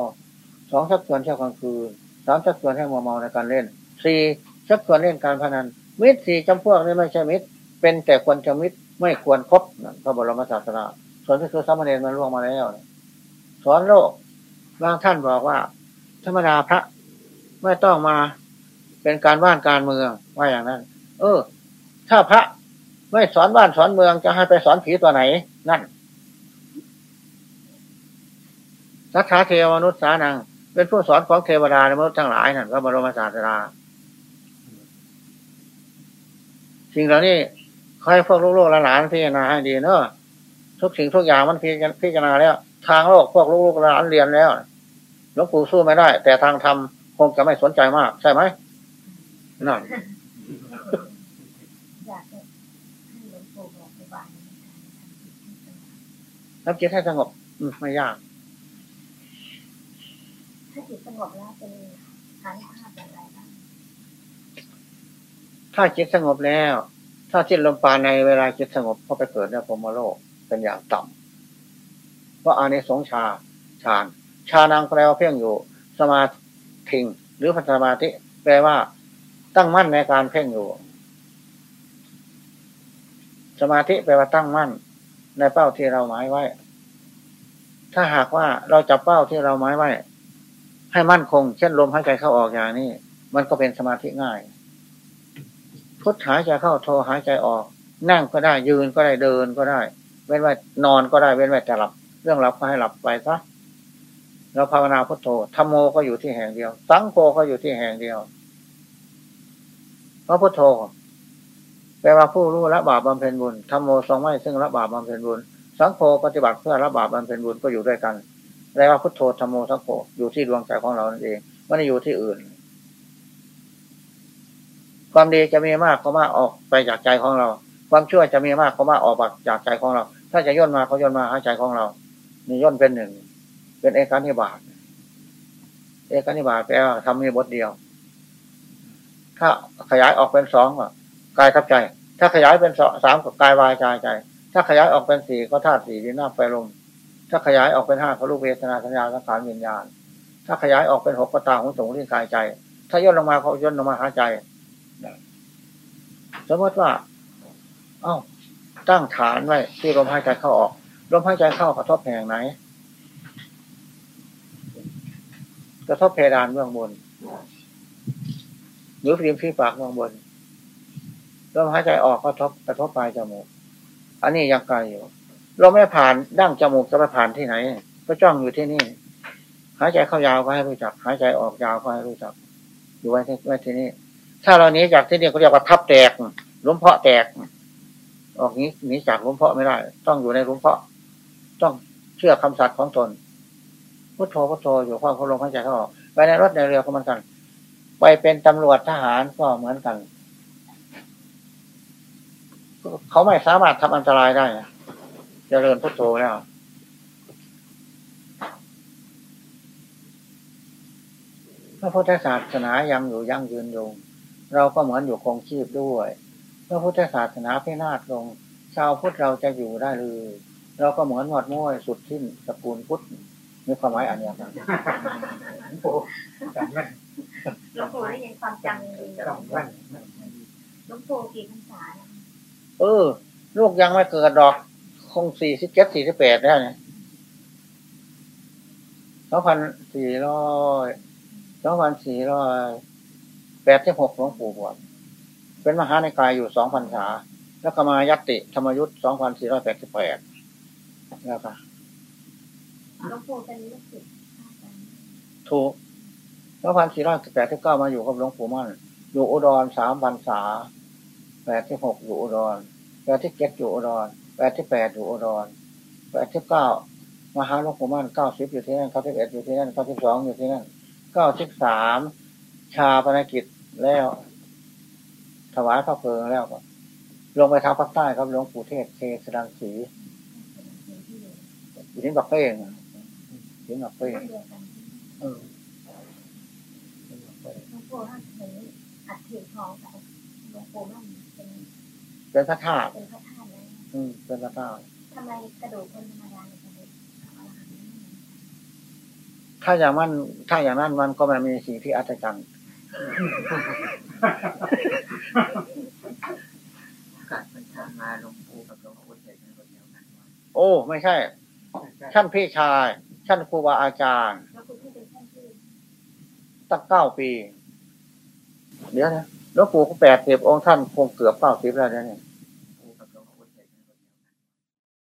Speaker 1: สองชักชวนเที่ยวกลางคืน สามชักชวนให้มัวเมาในการเล่นสี่ชักชวนเล่นการพนัน มิตรสี่จำพวกนี้ไม่ใช่มิตร เป็นแต่ควรจะมิตรไม่ควรครบพระบรมศาสดาส่วนที่คือสามเณรมันล่วงมาแล้วสอนโลกบางท่านบอกว่า ธรรมดาพระไม่ต้องมาเป็นการบ้านการเมืองว่าอย่างนั้น เออ ถ้าพระไม่สอนบ้านสอนเมืองจะให้ไปสอนผีตัวไหน นั่นสัทธาเทวมนุษย์สานัง เป็นผู้สอนของเทวดาในมนุษย์ทั้งหลายนั่นพระบรมศาสดาสิ่งเหล่านี้คอยพวกลูกๆหลานพิจารณาให้ดีเนอะทุกสิ่งทุกอย่างมันพิจารณาแล้ว ทางโลกพวกลูกหลานเรียนแล้วหลวงปู่สู้ไม่ได้ แต่ทางธรรมคงจะไม่สนใจมาก ใช่ไหมนั่นทำจิตให้สงบไม่ยาก
Speaker 2: ถ้า จิตสงบแล้วเป็นฐานภาพอย่างไรบ้าง
Speaker 1: ถ้าจิตสงบแล้ว ถ้าจิตลมปราณในเวลาจิตสงบก็ไปเกิดในพรมโลกเป็นอย่างต่ำเพราะอานิสงชาฌานชานังแปลว่าเพ่งอยู่ สมาธิงหรือพัฒสมาธิแปลว่าตั้งมั่นในการเพ่งอยู่ สมาธิแปลว่าตั้งมั่น ในเป้าที่เราหมายไว้ ถ้าหากว่าเราจับเป้าที่เราหมายไว้ ให้มั่นคง เช่นลมหายใจเข้าออกอย่างนี้ มันก็เป็นสมาธิง่าย พุทหายใจเข้าโทหายใจออก นั่งก็ได้ยืนก็ได้เดินก็ได้ เว้นไว้นอนก็ได้เว้นไว้จะหลับ เรื่องหลับก็ให้หลับไปซะเราภาวนาพุทโธธรรมโมก็อยู่ที่แห่งเดียว สังโฆก็อยู่ที่แห่งเดียวเพราะพุทโธแปลว่าผู้รู้ละบาปบำเพ็ญบุญธรรมโมทรงไม่ซึ่งละบาปบำเพ็ญบุญ สังโฆปฏิบัติเพื่อละบาปบำเพ็ญบุญก็อยู่ด้วยกัน แปลว่าพุทโธธรรมโมสังโฆอยู่ที่ดวงใจของเรานั่นเองไม่ได้อยู่ที่อื่น ความดีจะมีมากก็มากออกไปจากใจของเรา ความชั่วจะมีมากก็มากออกจากใจของเรา ถ้าจะย่นมาเขาย่นมาหาใจของเรานี่ย่นเป็นหนึ่ง เป็นเอกานิบาตเอกานิบาตแปลว่าทำมีบทเดียว ถ้าขยายออกเป็นสองก็กายกับใจ ถ้าขยายเป็นสามก็กายวายใจใจ ถ้าขยายออกเป็นสี่ก็ธาตุสี่ดินน้ำไฟลม ถ้าขยายออกเป็นห้าก็รูปเวทนาสัญญาสังขารวิญญาณ ถ้าขยายออกเป็นหกก็ตาหูจมูกลิ้นกายใจ ถ้าย่นลงมาเขาย่นลงมาหาใจสมมติว่า เอ้า ตั้งฐานไว้ที่ลมหายใจเข้าออกลมหายใจเข้ากระทบแห่งไหน กระทบเพดานเบื้องบน หรือริมฝีปากเบื้องบนลมหายใจออกกระทบกระทบปลายจมูก อันนี้ยังไกลอยู่ เราไม่ผ่านดั้งจมูกจะไปผ่านที่ไหน ก็จ้องอยู่ที่นี่ หายใจเข้ายาวก็ให้รู้จัก หายใจออกยาวก็ให้รู้จัก อยู่ไว้ที่ไว้ที่นี่ ถ้าเราหนีจากที่นี่เขาเรียกว่าทับแตกล้มเพาะแตก ออกนี้หนีจากล้มเพาะไม่ได้ ต้องอยู่ในล้มเพาะ ต้องเชื่อคำสัตย์ของตนพุทโธพุทโธอยู่ความเขาลมหายใจเขาออกไปในรถในเรือก็เหมือนกัน ไปเป็นตำรวจทหารก็เหมือนกัน เขาไม่สามารถทำอันตรายได้ จริญพุทโธแล้ว พระพุทธศาสนายังอยู่ยั่งยืนยงเราก็เหมือนอยู่คงชีพด้วย พระพุทธศาสนาพินาศลง ชาวพุทธเราจะอยู่ได้เลยเราก็เหมือนหมดม้วยสุดทิ้นสกุลพุทธมีความหมายอันเดียวกัน
Speaker 2: หลวงปู่ได้ยินความจำดีหลวงปู่กี่พรรษา
Speaker 1: เออ ลูกยังไม่เกิดดอก คงสี่สิบเจ็ดสี่สิบแปดแล้วเนี่ยสองพันสี่ร้อยสองพันสี่ร้อยแปดที่หกหลวงปู่บวชเป็นมหาในกายอยู่สองพันษา แล้วก็มายัตติธรรมยุทธ์สองพันสี่ร้อยแปดสิบแปดแล้วก็
Speaker 2: หลวงปู่เป็นลูกศิษย์
Speaker 1: ถูกสองพันสี่ร้อยแปดที่เก้ามาอยู่กับหลวงปู่มั่น อยู่อุดรสามพันษาแปดที่หกอยู่อุดรแปดที่เจ็ดอยู่อุดร แปดที่แปดอยู่อุดรแปดที่เก้ามาหาหลวงปู่มั่นเก้าสิบอยู่ที่นั่นเก้าสิบเอ็ดอยู่ที่นั่นเก้าสิบสองอยู่ที่นั่นเก้าสิบสามชาปนกิจแล้ว ถวายพระเพลิงแล้วก็ลงไปทางภาคใต้ครับหลวงปู่เทศเทสดังสีอยู่ที่บักเป้งที่บักเป้งเออ
Speaker 2: หลวงปู่ท่านเห็นอัฐิของหลวงปู่นั่นเป็น
Speaker 1: เป็นพระธาตุ อืมเป็นพระธาตุ
Speaker 2: ทำไมกระดูกคนธรรมดาในกระดูกอรหันต์
Speaker 1: ถ้าอย่างนั้นถ้าอย่างนั้นมันก็ไม่มีสิ่งที่อัศจรรย์
Speaker 3: การบัญชามาหลวงปู่กับหลวงปู่เทศเป็นคนเดียวกันว่า
Speaker 1: โอ้ ไม่ใช่ท่านพี่ชายท่านครูบาอาจารย์
Speaker 2: แล้วคุณที่เป็นท่านที่
Speaker 1: ตั้งเก้าปี เดี๋ยวนะหลวงปู่ก็แปดสิบองค์ท่านคงเกือบเก้าสิบแล้วเนี่ย